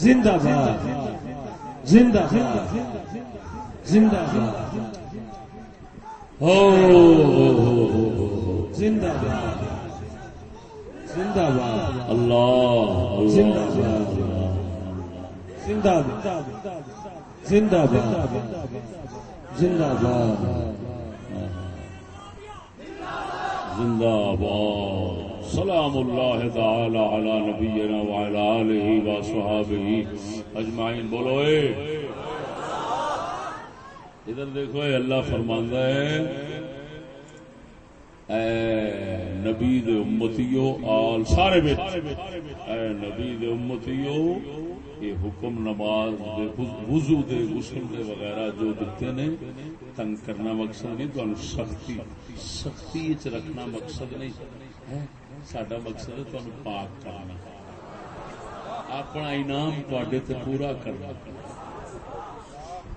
زندہ باد زندہ باد زندہ باد ہو زندہ باد زندہ باد اللہ زندہ باد زندہ باد زندہ باد زندہ باد زندہ باد۔ سلام اللہ تعالی علی نبینا وعلی آلہ و صحابہ اجمعین۔ بولو اے۔ ادھر دیکھو اے، اللہ فرماندا ہے، اے نبی دے امتیو آل سارے بیت اے نبی دے امتیو، یہ حکم نماز دے، وضو دے، غسل دے وغیرہ جو دیتے نے تنگ کرنا مقصد نہیں تو سختی سختی رکھنا مقصد نہیں۔ سڈا مقصد ہے تمہیں پاک کرنا اپنا انعام تے پورا کرنا۔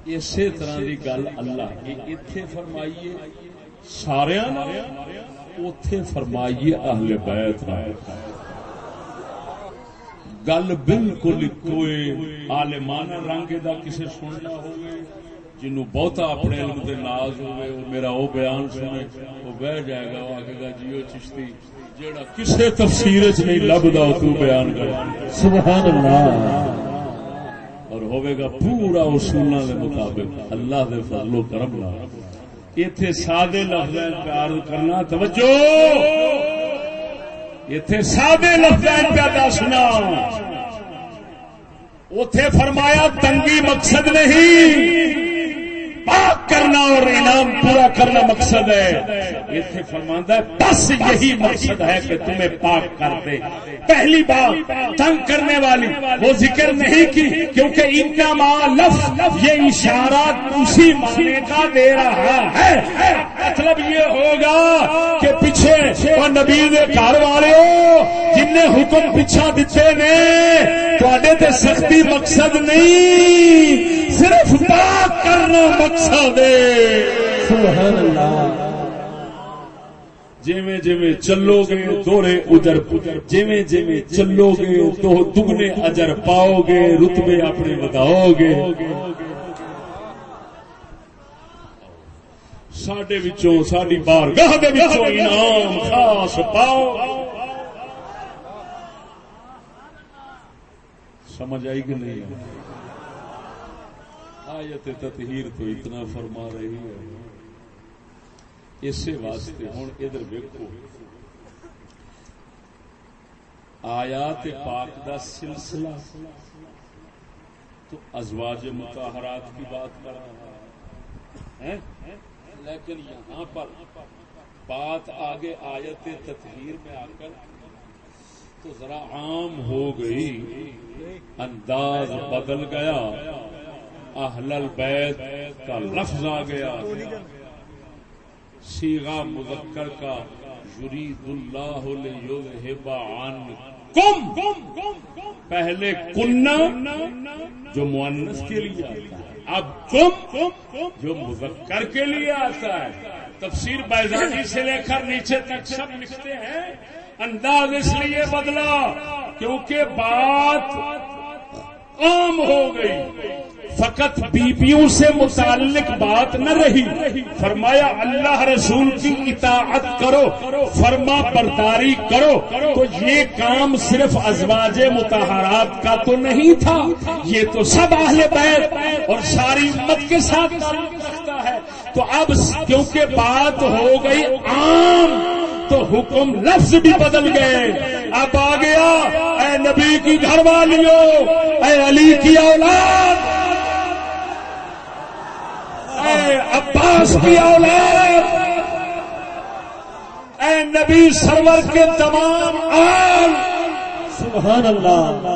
اسی طرح کی گل اللہ۔ اتے فرمائیے سارے اتے فرمائیے اہل بیت گل بالکل کوئی آلمان رنگ دا کسے سننا ہوگی جنو بہتا اپنے علم دے ناز ہوئے وہ میرا وہ بیان سنے وہ بہ جائے گا وہ آگے گا جیو چشتی جیڑا کسے تفسیر چ نہیں لبدا تو بیان کر۔ سبحان اللہ۔ اور ہوئے گا پورا اصولوں دے مطابق۔ اللہ دے فضل و کرم نال۔ ایتھے سادے لفظ پیار کرنا توجہ! ایتھے سادے لفظ پہ دسنا اتے فرمایا تنگی مقصد نہیں۔ پاک کرنا اور انعام پورا کرنا مقصد ہے۔ اتنے فرماندہ ہے، بس یہی مقصد ہے کہ تمہیں پاک کر دے۔ پہلی بات، تنگ کرنے والی۔ وہ ذکر نہیں کی، کیونکہ ان کا لفظ یہ اشارہ اسی معنی کا دے رہا ہے۔ مطلب یہ ہوگا کہ پیچھے وہ نبی گھر والے نے حکم پیچھا دیتے نے تے سختی مقصد نہیں صرف پاک کرنا مقصد سبحان اللہ۔ جیویں جیویں چلو گے دورے ادھر جیویں جیویں چلو گے تو دگنے اجر پاؤ گے رتبے اپنے بتاؤ گے۔ سڈے ساری بار گاہ انعام خاص پاؤ۔ سمجھ آئی کہ نہیں؟ آیت تطہیر تو اتنا فرما رہی ہے۔ اسی واسطے ہوں ادھر ویکو آیات پاک دا سلسلہ۔ تو ازواج متحرات کی بات کر رہا ہے۔ لیکن یہاں پر بات آگے آیت تطہیر میں آ کر تو ذرا عام ہو گئی۔ انداز بدل گیا۔ اہل البیت کا لفظ آ گیا۔ سیغا مذکر کا یرید اللہ عن کم۔ پہلے کننا جو مونس کے لیے آتا ہے، اب کم جو مذکر کے لیے آتا ہے۔ تفسیر بیزانی سے لے کر نیچے تک سب لکھتے ہیں۔ انداز اس لیے بدلا کیونکہ بات عام ہو گئی۔ فقط بیبیوں سے متعلق بات نہ رہی۔ فرمایا، اللہ رسول کی اطاعت کرو، فرما برداری کرو۔ تو یہ کام صرف ازواج متحرات کا تو نہیں تھا، یہ تو سب اہل بیت اور ساری امت کے ساتھ رکھتا ہے۔ تو اب کیونکہ بات ہو گئی عام تو حکم لفظ بھی بدل گئے۔ اب آ گیا اے نبی کی گھر والیوں اے علی کی اولاد۔ اے عباس کی اولاد۔ اے نبی سرور کے تمام آل۔ سبحان اللہ۔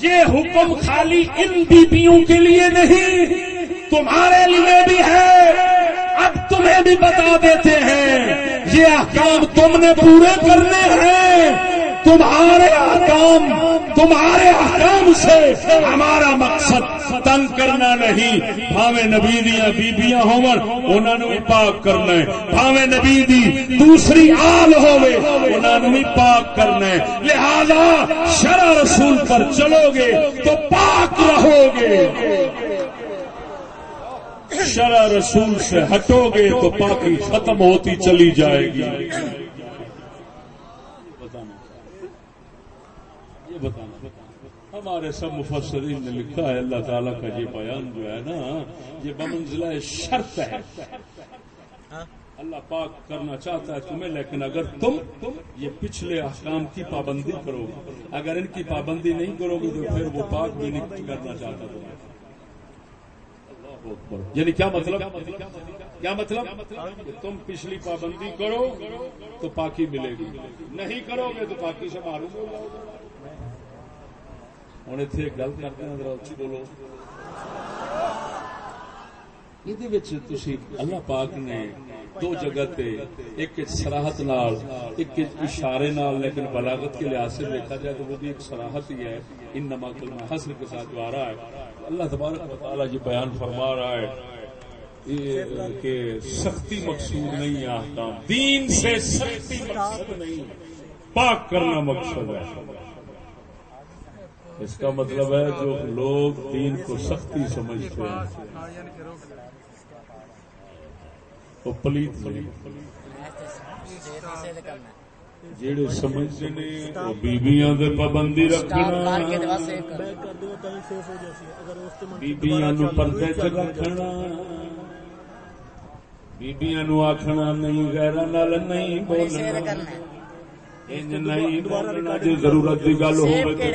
یہ حکم خالی ان بیبیوں کے لیے نہیں تمہارے لیے بھی ہے۔ اب تمہیں بھی بتا دیتے ہیں، یہ احکام تم نے پورے کرنے ہیں۔ تمہارے احکام تمہارے احکام سے ہمارا مقصد تنگ کرنا نہیں۔ بھاوے نبی دیا بیبیاں انہوں نے بھی پاک کرنا ہے۔ بھاوے نبی دی دوسری آل ہوئے انہوں نے بھی پاک کرنا ہے۔ لہذا شرع رسول پر چلو گے تو پاک رہو گے۔ شرع رسول سے ہٹو گے تو پاکی ختم ہوتی چلی جائے گی۔ ہمارے سب مفسرین نے لکھا ہے، اللہ تعالیٰ کا یہ بیان جو ہے نا، یہ بمنزلہ شرط ہے۔ اللہ پاک کرنا چاہتا ہے تمہیں، لیکن اگر تم یہ پچھلے احکام کی پابندی کرو، اگر ان کی پابندی نہیں کرو گے تو پھر وہ پاک بھی نہیں کرنا چاہتا۔ تمہیں یعنی کیا مطلب؟ کیا مطلب؟ تم پچھلی پابندی کرو تو پاکی ملے گی۔ نہیں کرو گے تو پاکی سے معلوم ہو جاؤ ہوں اتنے گل کرتے ہیں، ذرا اچھی بولو۔ یہ اللہ پاک نے دو جگہ تے ایک سراہت نال، ایک اشارے نال، لیکن بلاغت کے لحاظ سے دیکھا جائے تو وہ بھی ایک سراہت ہی ہے۔ ان نما کلمہ حسن کے ساتھ جو آ رہا ہے۔ اللہ تبارک و تعالیٰ یہ بیان فرما رہا ہے کہ سختی مقصود نہیں ہے احکام۔ دین سے سختی مقصود نہیں پاک کرنا مقصد ہے۔ اس کا مطلب ہے جو لوگ دین کو سختی سمجھتے ہیں، وہ پلیت جڑے سمجھتے نے وہ بیبیاں دے پابندی رکھنا۔ بیبیاں نو پردے چ رکھنا۔ بیبیاں نو آخنا نہیں نال نہیں بولنا جی ضرورت کی گل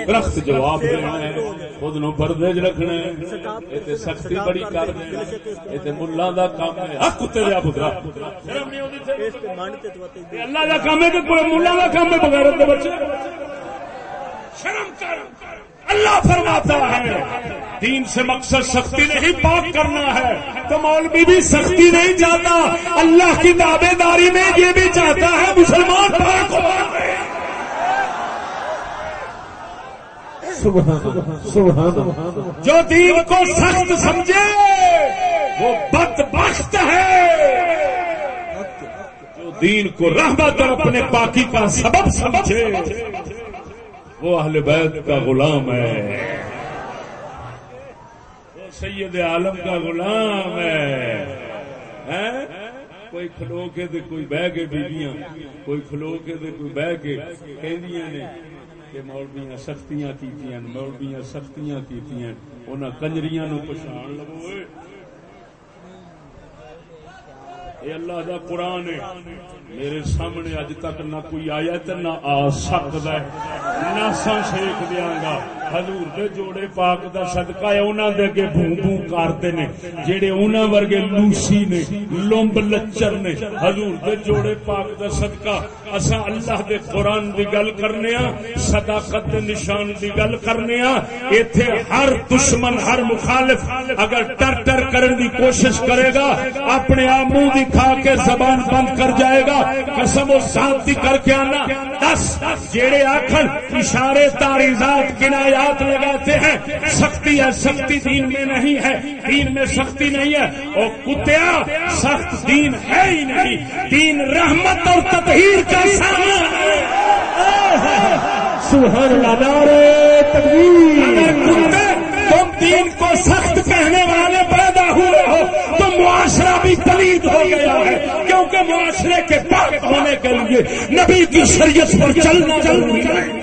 درخت جواب دینا ہے خود نو پردے چ رکھنا ہے سختی بڑی کر ملا کا کام ہے حق تیرا پترا۔ اللہ کا کام ہے کہ ملا کا کام ہے بغیر بچے۔ شرم کر۔ اللہ فرماتا ہے۔ دین سے مقصد سختی نہیں، پاک کرنا ہے۔ تو مولوی بھی سختی نہیں چاہتا۔ اللہ کی دعوے داری میں یہ بھی چاہتا ہے، مسلمان پاک جو دین کو سخت سمجھے، وہ بد بخت ہے۔ جو دین کو رحمت اور اپنے پاکی کا سبب سمجھے۔ وہ اہل بیت کا غلام ہے۔ وہ سید عالم کا غلام ہے۔ کوئی کھلو کے دے کوئی بہ کے بیبیاں کوئی کھلو کے دے کوئی بہ کے کہندیاں نے کہ مولویاں سختیاں کیتیاں، مولویاں سختیاں کیتیاں، انہاں کنجریاں نو پہچان لو۔ اے اللہ دا قرآن ہے۔ میرے سامنے اج تک نہ کوئی آیا تو نہ آ سکتا ہے۔ نہ سا شیک دیا گا۔ حضور دے جوڑے پاک دا صدقہ ہے، انہاں دے اگے بھوں بھوں کرتے نے۔ جڑے انہاں ورگے لوسی نے لومب لچر نے، حضور دے جوڑے پاک دا صدقہ۔ اسا اللہ دے قرآن دی گل کرنے ہاں صداقت دے نشان دی گل کرنے ہاں ایتھے ہر دشمن، ہر مخالف اگر ٹر ٹر کرن دی کوشش کرے گا، اپنے آپ منہ دکھا کے زبان بند کر جائے گا، قسم و شانتی کر کے آنا۔ دس، جیڑے آخر اشارے تاریخات کنایات لگاتے ہیں۔ سختی ہے، سختی دین میں نہیں ہے۔ دین میں سختی نہیں ہے۔ اور کتیا، سخت دین ہے ہی نہیں۔ دین رحمت اور تطہیر کا سامان سبحان اللہ نعرہ تکبیر تم دین کو سخت کہنے والے پیدا ہوئے ہو تو معاشرہ بھی پلید ہو گیا ہے۔ کیونکہ معاشرے کے پاک ہونے کے لیے نبی کی شریعت پر چلنا ضروری ہے۔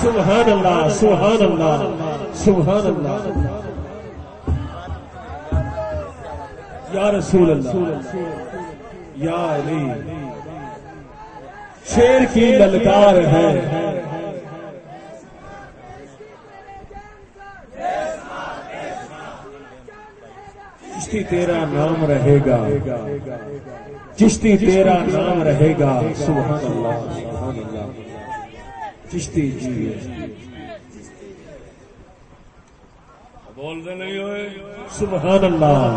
سبحان اللہ سبحان اللہ سبحان اللہ۔ یا رسول اللہ، یا علی۔ شیر کی للکار ہے۔ چشتی تیرا نام رہے گا۔ چشتی تیرا نام رہے گا۔ سبحان اللہ سبحان اللہ۔ چشتی جی۔ بولتے نہیں ہوئے۔ سبحان اللہ۔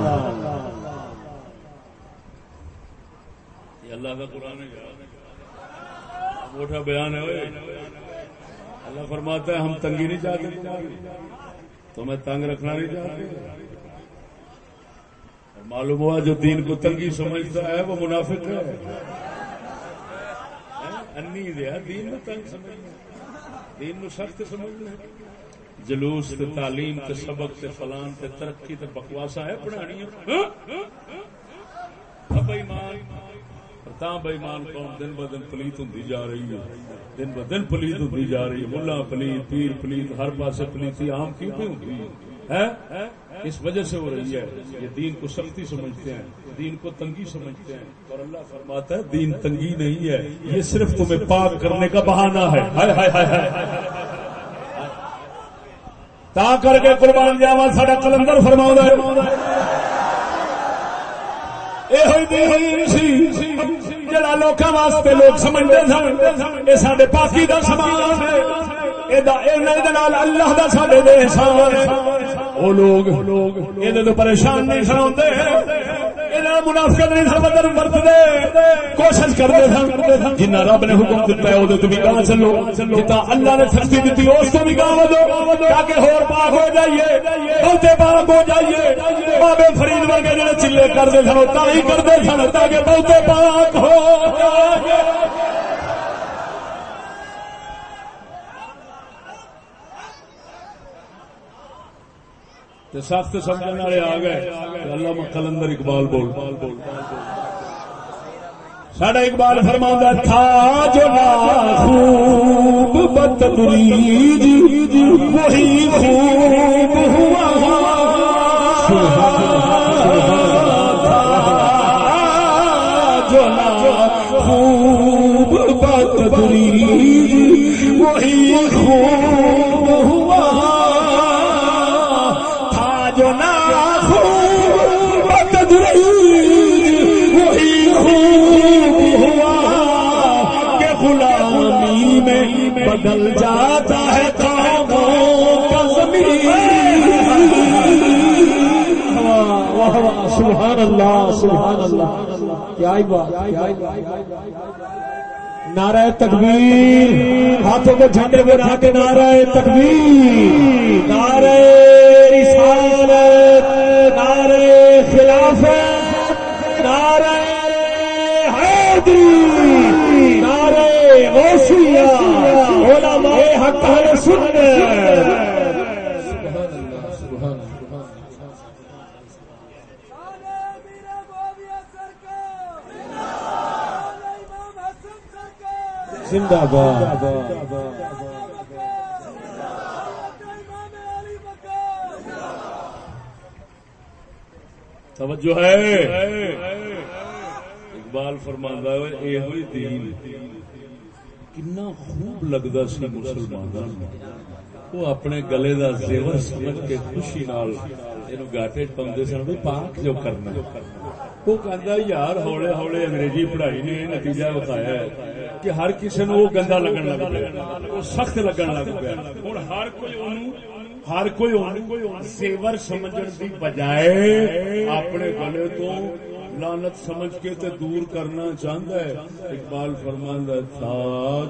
یہ اللہ کا قرآن ہے۔ موٹا بیان ہے۔ اللہ فرماتا ہے ہم تنگی نہیں چاہتے۔ تمہیں تنگ رکھنا نہیں چاہتے معلوم ہوا جو دین کو تنگی سمجھتا ہے وہ منافق ہے۔ انی دیا دین نو تنگ سمجھنا دین نو سخت سمجھنا جلوس تے تعلیم تے سبق تے فلان تے ترقی تے بکواسا ہے پڑھانی ہاں؟ ہاں؟ بےمان قوم دن ب دن پلیت ہوں جا رہی ہے۔ دن ب دن پلیت ہوں جا رہی ہے۔ ملا پلیت، پیر پلیت، ہر پاسے پلیتی عام کی پہ ہوں ہے؟ اس وجہ سے ہو رہی ہے۔ یہ دین کو سختی سمجھتے ہیں، دین کو تنگی سمجھتے ہیں۔ اور اللہ فرماتا ہے، دین تنگی نہیں ہے۔ یہ صرف تمہیں پاک کرنے کا بہانہ ہے۔ تا کر کے قربان جاوا ساڈا کلندر فرماؤں جڑا لوگ واسطے لوگ سمجھتے سن یہ سارے پاکی کا سامان ہے۔ اللہ کا سارے وہ لوگ یہ تو پریشان نہیں سنا منافقت نہیں سن بدل کوشش کرتے سن جنہ رب نے حکم دیتا ہے وہ بھی گاہ چلو اللہ نے سختی دیتی اس کو بھی گاہ دو تاکہ ہور پاک ہو جائیے، بہتے پاک ہو جائیے، بابے فرید ورگے جڑے چلے کرتے سن تا ہی کرتے سن، تاکہ بہتے پاک ہو جائیے سخت سمجھنے والے آ گئے۔ اللہ کلندر اقبال بول۔ ساڈا اقبال فرما تھا جو خوب بتدریج وہی خوب ہوا۔ جو خوب بتدریج وہی خوب ہوا۔ بدل جاتا ہے سبحان اللہ سبحان اللہ۔ کیا نعرہ تکبیر۔ ہاتھوں کو جھنڈے بنا کے نعرہ تکبیر۔ نعرہ رسالت، نعرہ خلافت۔ حق اہل سنت زندہ باد۔ توجہ ہے۔ اقبال فرماندہ ہے یہ دین۔ کنا خوب لگتا سی مسلمان وہ اپنے گلے دا زیور سمجھ کے خوشی نال گاٹے پاؤں سن بھی پاک جو کرنا وہ کہتا یار ہولے ہولے انگریزی پڑھائی نے نتیجہ بتایا ہے کہ ہر کسی نو گندا لگن لگ پیا وہ سخت لگن لگ پیا ہوں ہر کوئی ہر کوئی سیور سمجھن دی بجائے اپنے گلے تو لانت سمجھ کے تے دور کرنا چاہتا ہے۔ اقبال فرماندہ تھا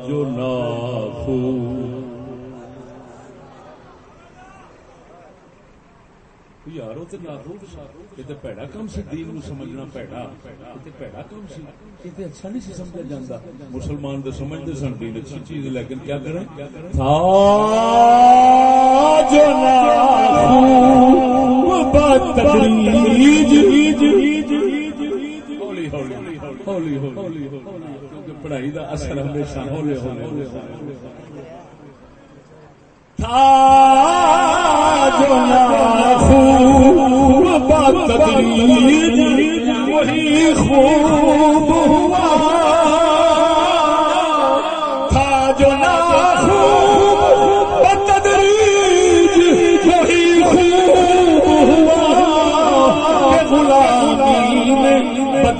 جو ناخو۔ یارو تے ناخو، یہ تے پیڑا کم سی، دین نو سمجھنا پیڑا۔ یہ تے پیڑا کم سی، یہ تے اچھا نہیں سی سمجھا جاندا۔ مسلمان تے سمجھدے سن، دین اچھی چیز، لیکن کیا کریں؟ تھا جو ناخو۔ بتدریج ہولی ہولی ہولی کیونکہ پڑھائی دا اثر ہمیشہ ہولے ہولے تھا جو خوب بتدریج وہی خوب ہوا۔ تھا جو نہ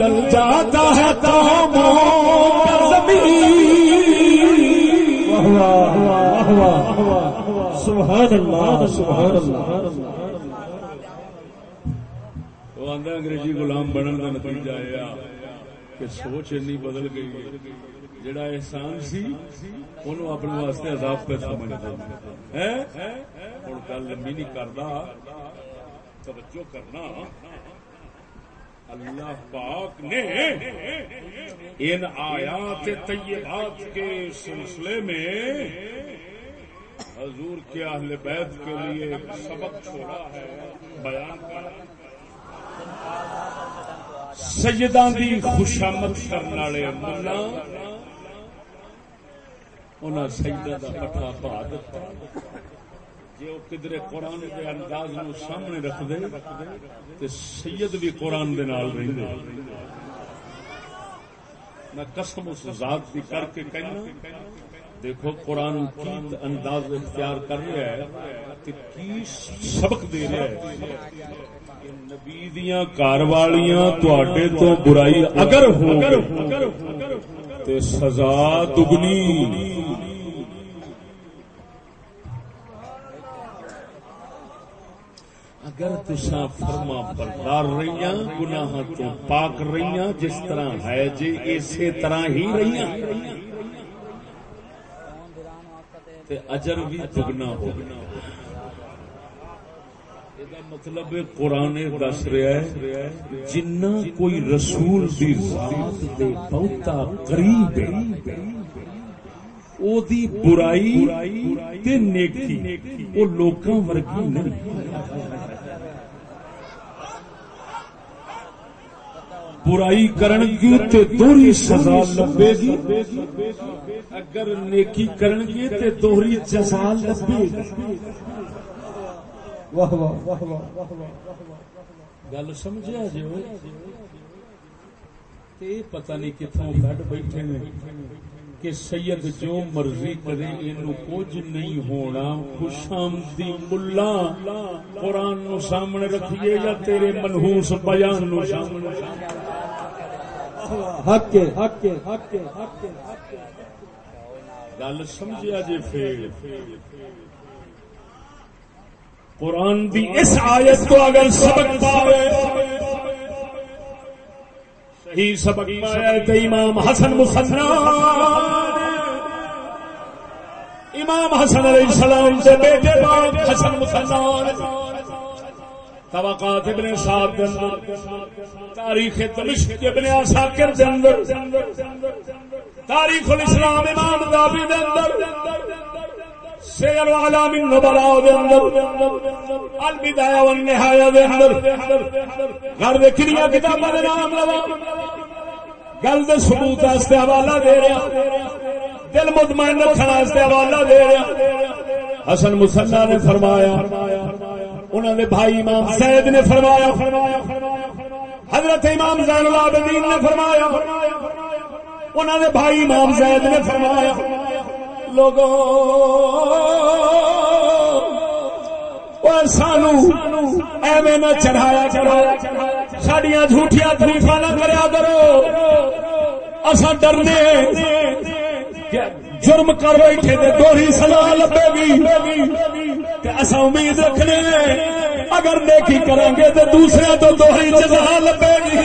بدل جاتا ہے سبحان اللہ سبحان اللہ۔ آدھا انگریزی غلام بننے کا نتیجہ یہ کہ سوچ اینی بدل گئی ہے۔ جڑا احسان سی انہوں اپنے واسطے عذاب پہ سمجھتا ہوں گل لمبی نہیں کرتا توجہ کرنا۔ اللہ پاک نے ان آیات طیبات کے سلسلے میں حضور کے اہل بیت کے لیے سبق چھوڑا ہے، بیان کا سجدان دی خوشامد کرنے والے ملا انہیں سجدہ دا پٹھا پا دیتا۔ جی وہ کدھر قرآن کے انداز نو سامنے رکھ دے تو سید بھی قرآن دے نال رہی دے۔ میں قسم اس ذات کی کر کے کہنا، دیکھو قرآن کی انداز اختیار کر رہا ہے کہ کی سبق دے رہا ہے۔ نبی دیاں کاروالیاں تو برائی اگر ہو، تے سزا دگنی۔ اگر تسا فرما بردار رہی گناہ تو پاک رہی جس طرح ہے جی اسی طرح ہی رہی اجر بھی دگنا ہو مطلب قرآن دس رہا ہے، جنہ کوئی رسول دی ذات دے بہتا قریب او دی برائی تے نیکی، او لوکاں ورگی نہیں۔ برائی کرن گی تے دوہری سزا لبے گی۔ اگر نیکی کرن گی تے دوہری جزا لبے گی۔ گل سمجھا جو پتہ نہیں کتوں بیٹھ بیٹھے نے۔ کہ سید جو مرضی کرے ان کچھ نہیں ہونا۔ خوش آمدی ملا۔ قرآن نو سامنے رکھیے یا تیرے منہوس بیان نو سامنے حق حق حق حق گل سمجھا جی پھر قرآن دی اس آیت کو اگر سبق پاوے صحیح سبق پایا تو امام حسن مسنا امام حسن علیہ السلام سے بیٹے پاک حسن مسلمان طبقات ابن سعد تاریخ دمشق ابن عساکر دے اندر، تاریخ الاسلام امام دابی دے اندر سیر علام النبلاء دے اندر، البدایہ والنہایہ دے اندر گھر دے کنیا کتاباں دے نام لوا، گل دے ثبوت واسطے حوالہ دے رہا، دل مطمئن رکھنے واسطے حوالہ دے رہا۔ حسن مسنا نے فرمایا انہوں نے بھائی امام سید نے فرمایا، حضرت امام زین العابدین نے فرمایا انہوں نے بھائی امام زید نے فرمایا لوگوں سانو ایویں نہ چڑھایا کرو سڈیا جھوٹیاں تریفا نہ کریا کرو۔ اصا ڈرنے جرم کر بیٹھے تے دوہری سزا لبے گی۔ تے اصا امید رکھنے اگر نیکی کریں گے تو دوسرے تو دوہری سزا لبے گی۔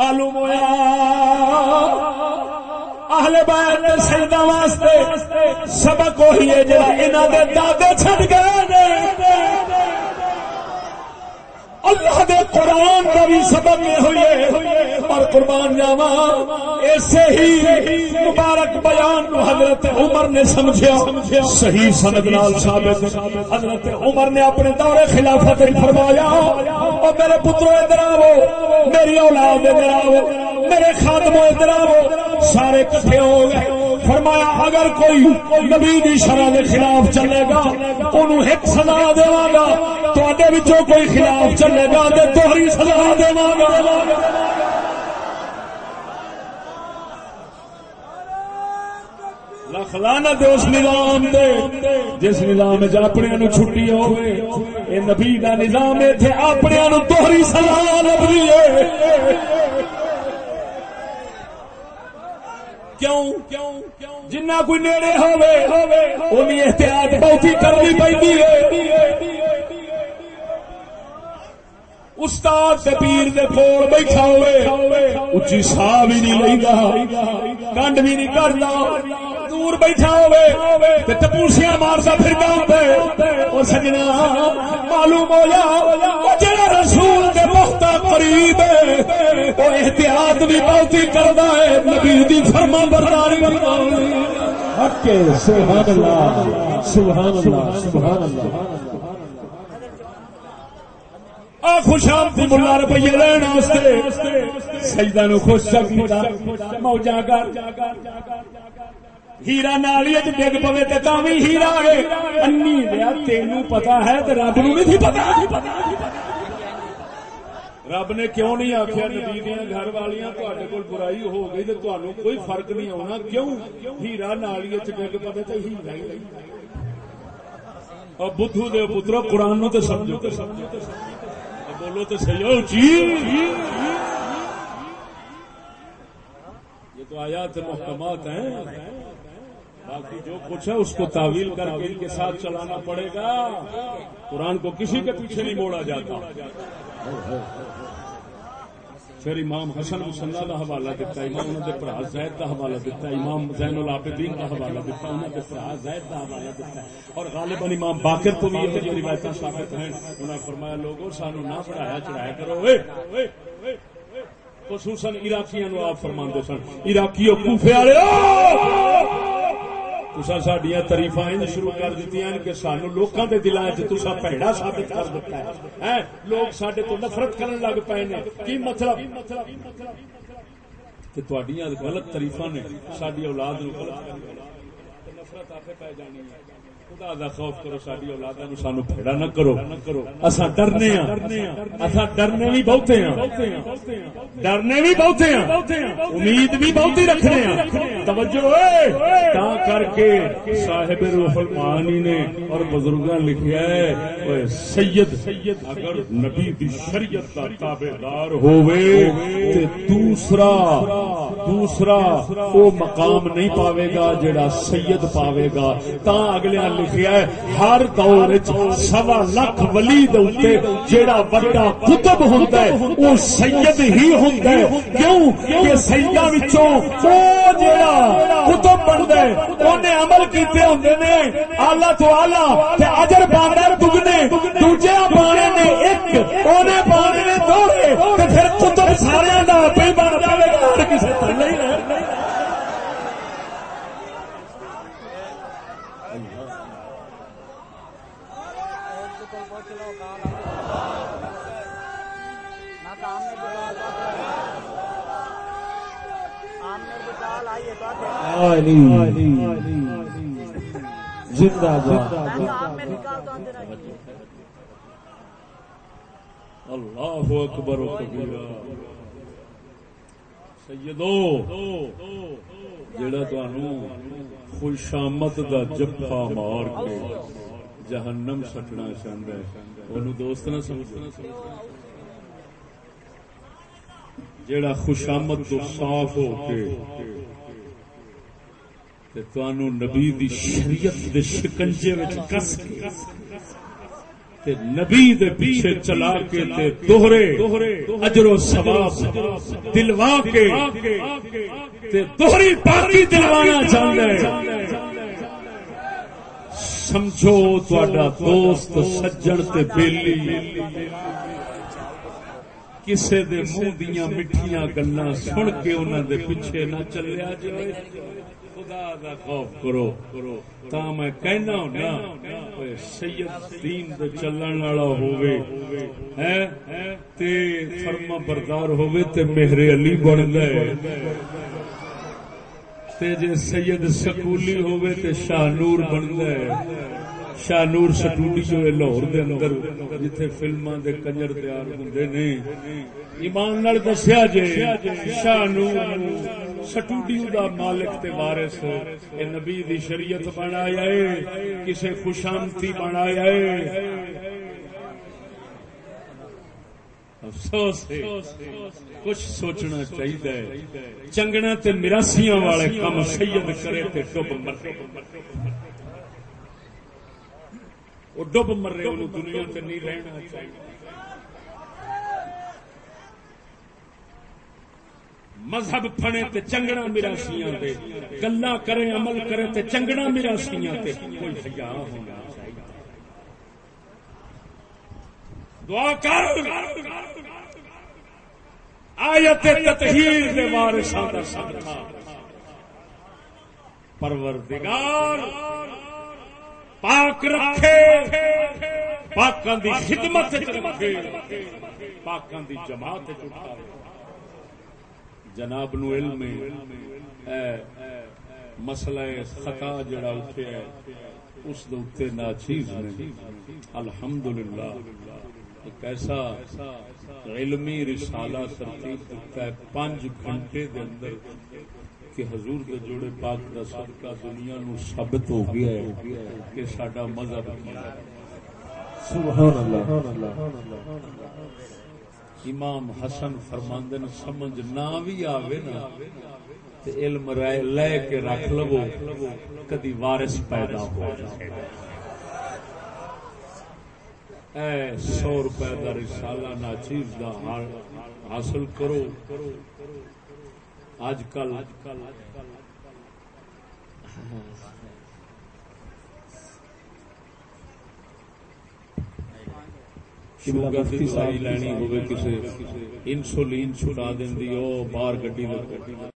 معلوم ہوا اہل بیت سجدہ واسطے سبق وہی ہے جڑا انہاں دے دادے چھڈ گئے اللہ دے قرآن کا بھی سبب یہ ہوئی پر قربان جاوا ایسے ہی مبارک بیان کو حضرت عمر نے سمجھا صحیح سند نال ثابت۔ حضرت عمر نے اپنے دور خلافت فرمایا اور میرے پترو ادھر آو، میری اولاد ادھر آو میرے خاتموں ادھر آو سارے کٹھے ہو گئے۔ فرمایا، اگر کوئی نبی دی شرح کے خلاف چلے گا انہوں ایک سزا دے گا تو کوئی خلاف چلے گا تو دوہری سزا دے گا۔ لانت اس نظام دے، جس نظام اپنے نو چھٹی ہوئے اے نبی دا نظام اتنے اپنے نو دوہری سزا لبھی ہے۔ کیوں جنہ کوئی نیڑے ہوئے احتیاط بہت کرنی پی استاد دے پیر دے کول بیٹھا ہوئے۔ اچھی سا بھی نہیں لینا کنڈ بھی نہیں کرنا دور بیٹھا ہوئے۔ تے ٹپوسیاں مارتا پھردا ہوئے او سجنا، معلوم ہو جا او جڑا رسول دے مختا قریب ہے، او احتیاط بھی بہتی کردا ہے۔ نبی دی فرما برداری بھی حق سبحان اللہ سبحان اللہ سبحان اللہ۔ خوشامتی ملا روپیے لین سجدہ نو خوش کیتا۔ موجا کر ہیرا نالی ڈگ پوے تے تاں ہیرا ہے۔ انی دیا تینوں پتہ ہے تے رب نو نہیں پتہ رب نے کیوں نہیں آخیا نبی دیا گھر والیاں تے کول برائی ہو گئی تو تمہیں کوئی فرق نہیں آنا کیوں؟ ہیرا نالی ڈگ پوے تے ہیرا ہی بدھو دے پترو، قرآن نو تے سمجھو۔ بولو تو سیو جی۔ یہ تو آیات محکمات ہیں۔ باقی جو کچھ ہے، اس کو تعویل کر کے ان کے ساتھ چلانا پڑے گا۔ قرآن کو کسی کے پیچھے نہیں موڑا جاتا۔ پھر امام حسن مسلح کا حوالہ دیتا امام انہوں نے برا زید کا حوالہ دیتا امام زین العابدین کا حوالہ دیتا انہوں نے برا زید کا حوالہ دیتا اور غالباً امام باقر کو بھی یہ روایت ثابت ہیں۔ انہوں نے فرمایا لوگوں سانو نہ پڑھایا، چڑھایا کرو۔ خصوصاً عراقیاں آپ فرماندے سن۔ عراقیوں کوفے والے تسا سڈیا تریفا شروع کر دیتی کہ سانو لوگوں کے دلان چسا پیڑا ثابت کر دیتا ہے۔ لوگ سڈے تو نفرت کرن لگ پے نے۔ کی مطلب؟ کہ غلط تریفا نے ساری اولاد نو نفرت آپ پی جانی ہے خدا دا خوف کرو، ساری نو سانو پھیڑا نہ کرو۔ اسا ڈرنے ہاں ڈرنے بہتے ڈرنے بھی بہتے ہیں امید بھی بہتی رکھنے توجہ تا کر کے صاحب روح المعانی نے اور بزرگاں لکھیا ہے سید سید، اگر نبی دی شریعت دا تابعدار ہووے، تے دوسرا دوسرا وہ مقام نہیں پاوے گا جڑا سید پاوے گا۔ تا اگلے لکھیا ہے، ہر دور سوا لکھ ولی دے جیڑا بڑا کتب ہوتا ہے وہ سید ہی ہوتا ہے۔ کیوں؟ کہ سیدہ وچوں وہ جیڑا کتب بنتا ہے انہیں عمل کیتے ہوندے نے، آلہ تو آلہ تے اجر باندھا دگنے۔ دوجے بانے نے ایک انہیں بانے نے دوڑے تے پھر کتب سارے دا پہ بن جاوے گا ہر کسی طرح نہیں رہے علی زندہ باد اللہ اکبر و کبیرہ۔ سیدو جڑا تانوں خوشامت دا جفا مار کے جہنم سٹنا چاہندا ہے۔ اونوں دوست نہ سمجھ۔ جڑا خوشامت تو صاف ہو کے نبی دی شریعت دے شکنجے کس نبی دے پیچھے چلا کے تے دوہرے اجر و ثواب دلوا کے تے دوہری پاکی دلوانا چاہتا ہے سمجھو تھوڑا دوست سجن تے بیلی کسے دے منہ دیاں مٹھیاں گلاں سن کے انہاں دے پیچھے نہ چلیا جائے خدا دا خوف کرو۔ تا میں کہنا ہونا سید دین دے چلن والا ہووے ہیں تے فرما بردار ہووے تے مہر علی بندا ہے۔ تے جے سید سکولی ہووے تے شاہ نور بندا ہے۔ شاہ نور سٹوڈیو لاہور دے اندر، جتھے فلماں دے کنجر تیار ہوندے نے۔ ایمان نال دسیا جے شاہ نور سٹوڈیو دا مالک تے وارث، اے نبی دی شریعت بنایا ہے، کسے خوشامتی بنایا ہے۔ افسوس ہے، کچھ سوچنا چاہیے چنگنا تے مراسیاں والے کم سید کرے تے ڈب مرے۔ وہ ڈب مرے وہ دنیا سے نہیں رہنا چاہیے۔ مذہب پھنے تے چنگنا میرا سیاں تے گلا کرے عمل کرے تے چنگنا میرا سیاں تے کوئی حیا ہونا چاہیے۔ دعا کر۔ آیت تطہیر دے وارثاں دا صدقہ۔ پروردگار۔ پاک رکھے۔ پاکاں دی خدمت رکھے۔ پاکاں دی جماعت اٹھاوے جناب نو علم ہے۔ مسئلہ خطا جڑا اٹھیا ہے، اس دے اوتے ناچیز نے الحمدللہ۔ ایک ایسا علمی رسالہ ترتیب دیتا ہے، پانچ گھنٹے دے اندر۔ کہ حضور کے جوڑے پاک دا صدقہ دنیا نو ثابت ہو گیا ہے کہ ساڈا مذہب کیا ہے۔ سبحان اللہ۔ امام حسن فرماندن سمجھ نہ بھی آوے نا تے علم رائے لے کے رکھ لو کدی وارث پیدا ہو جائے۔ اے سو روپے کا رسالہ ناچیز دا حاصل کرو۔ اج کل۔ شوگر دی دوائی لینی ہوے کسے انسولین چھٹا دیندی او باہر گڈی دے۔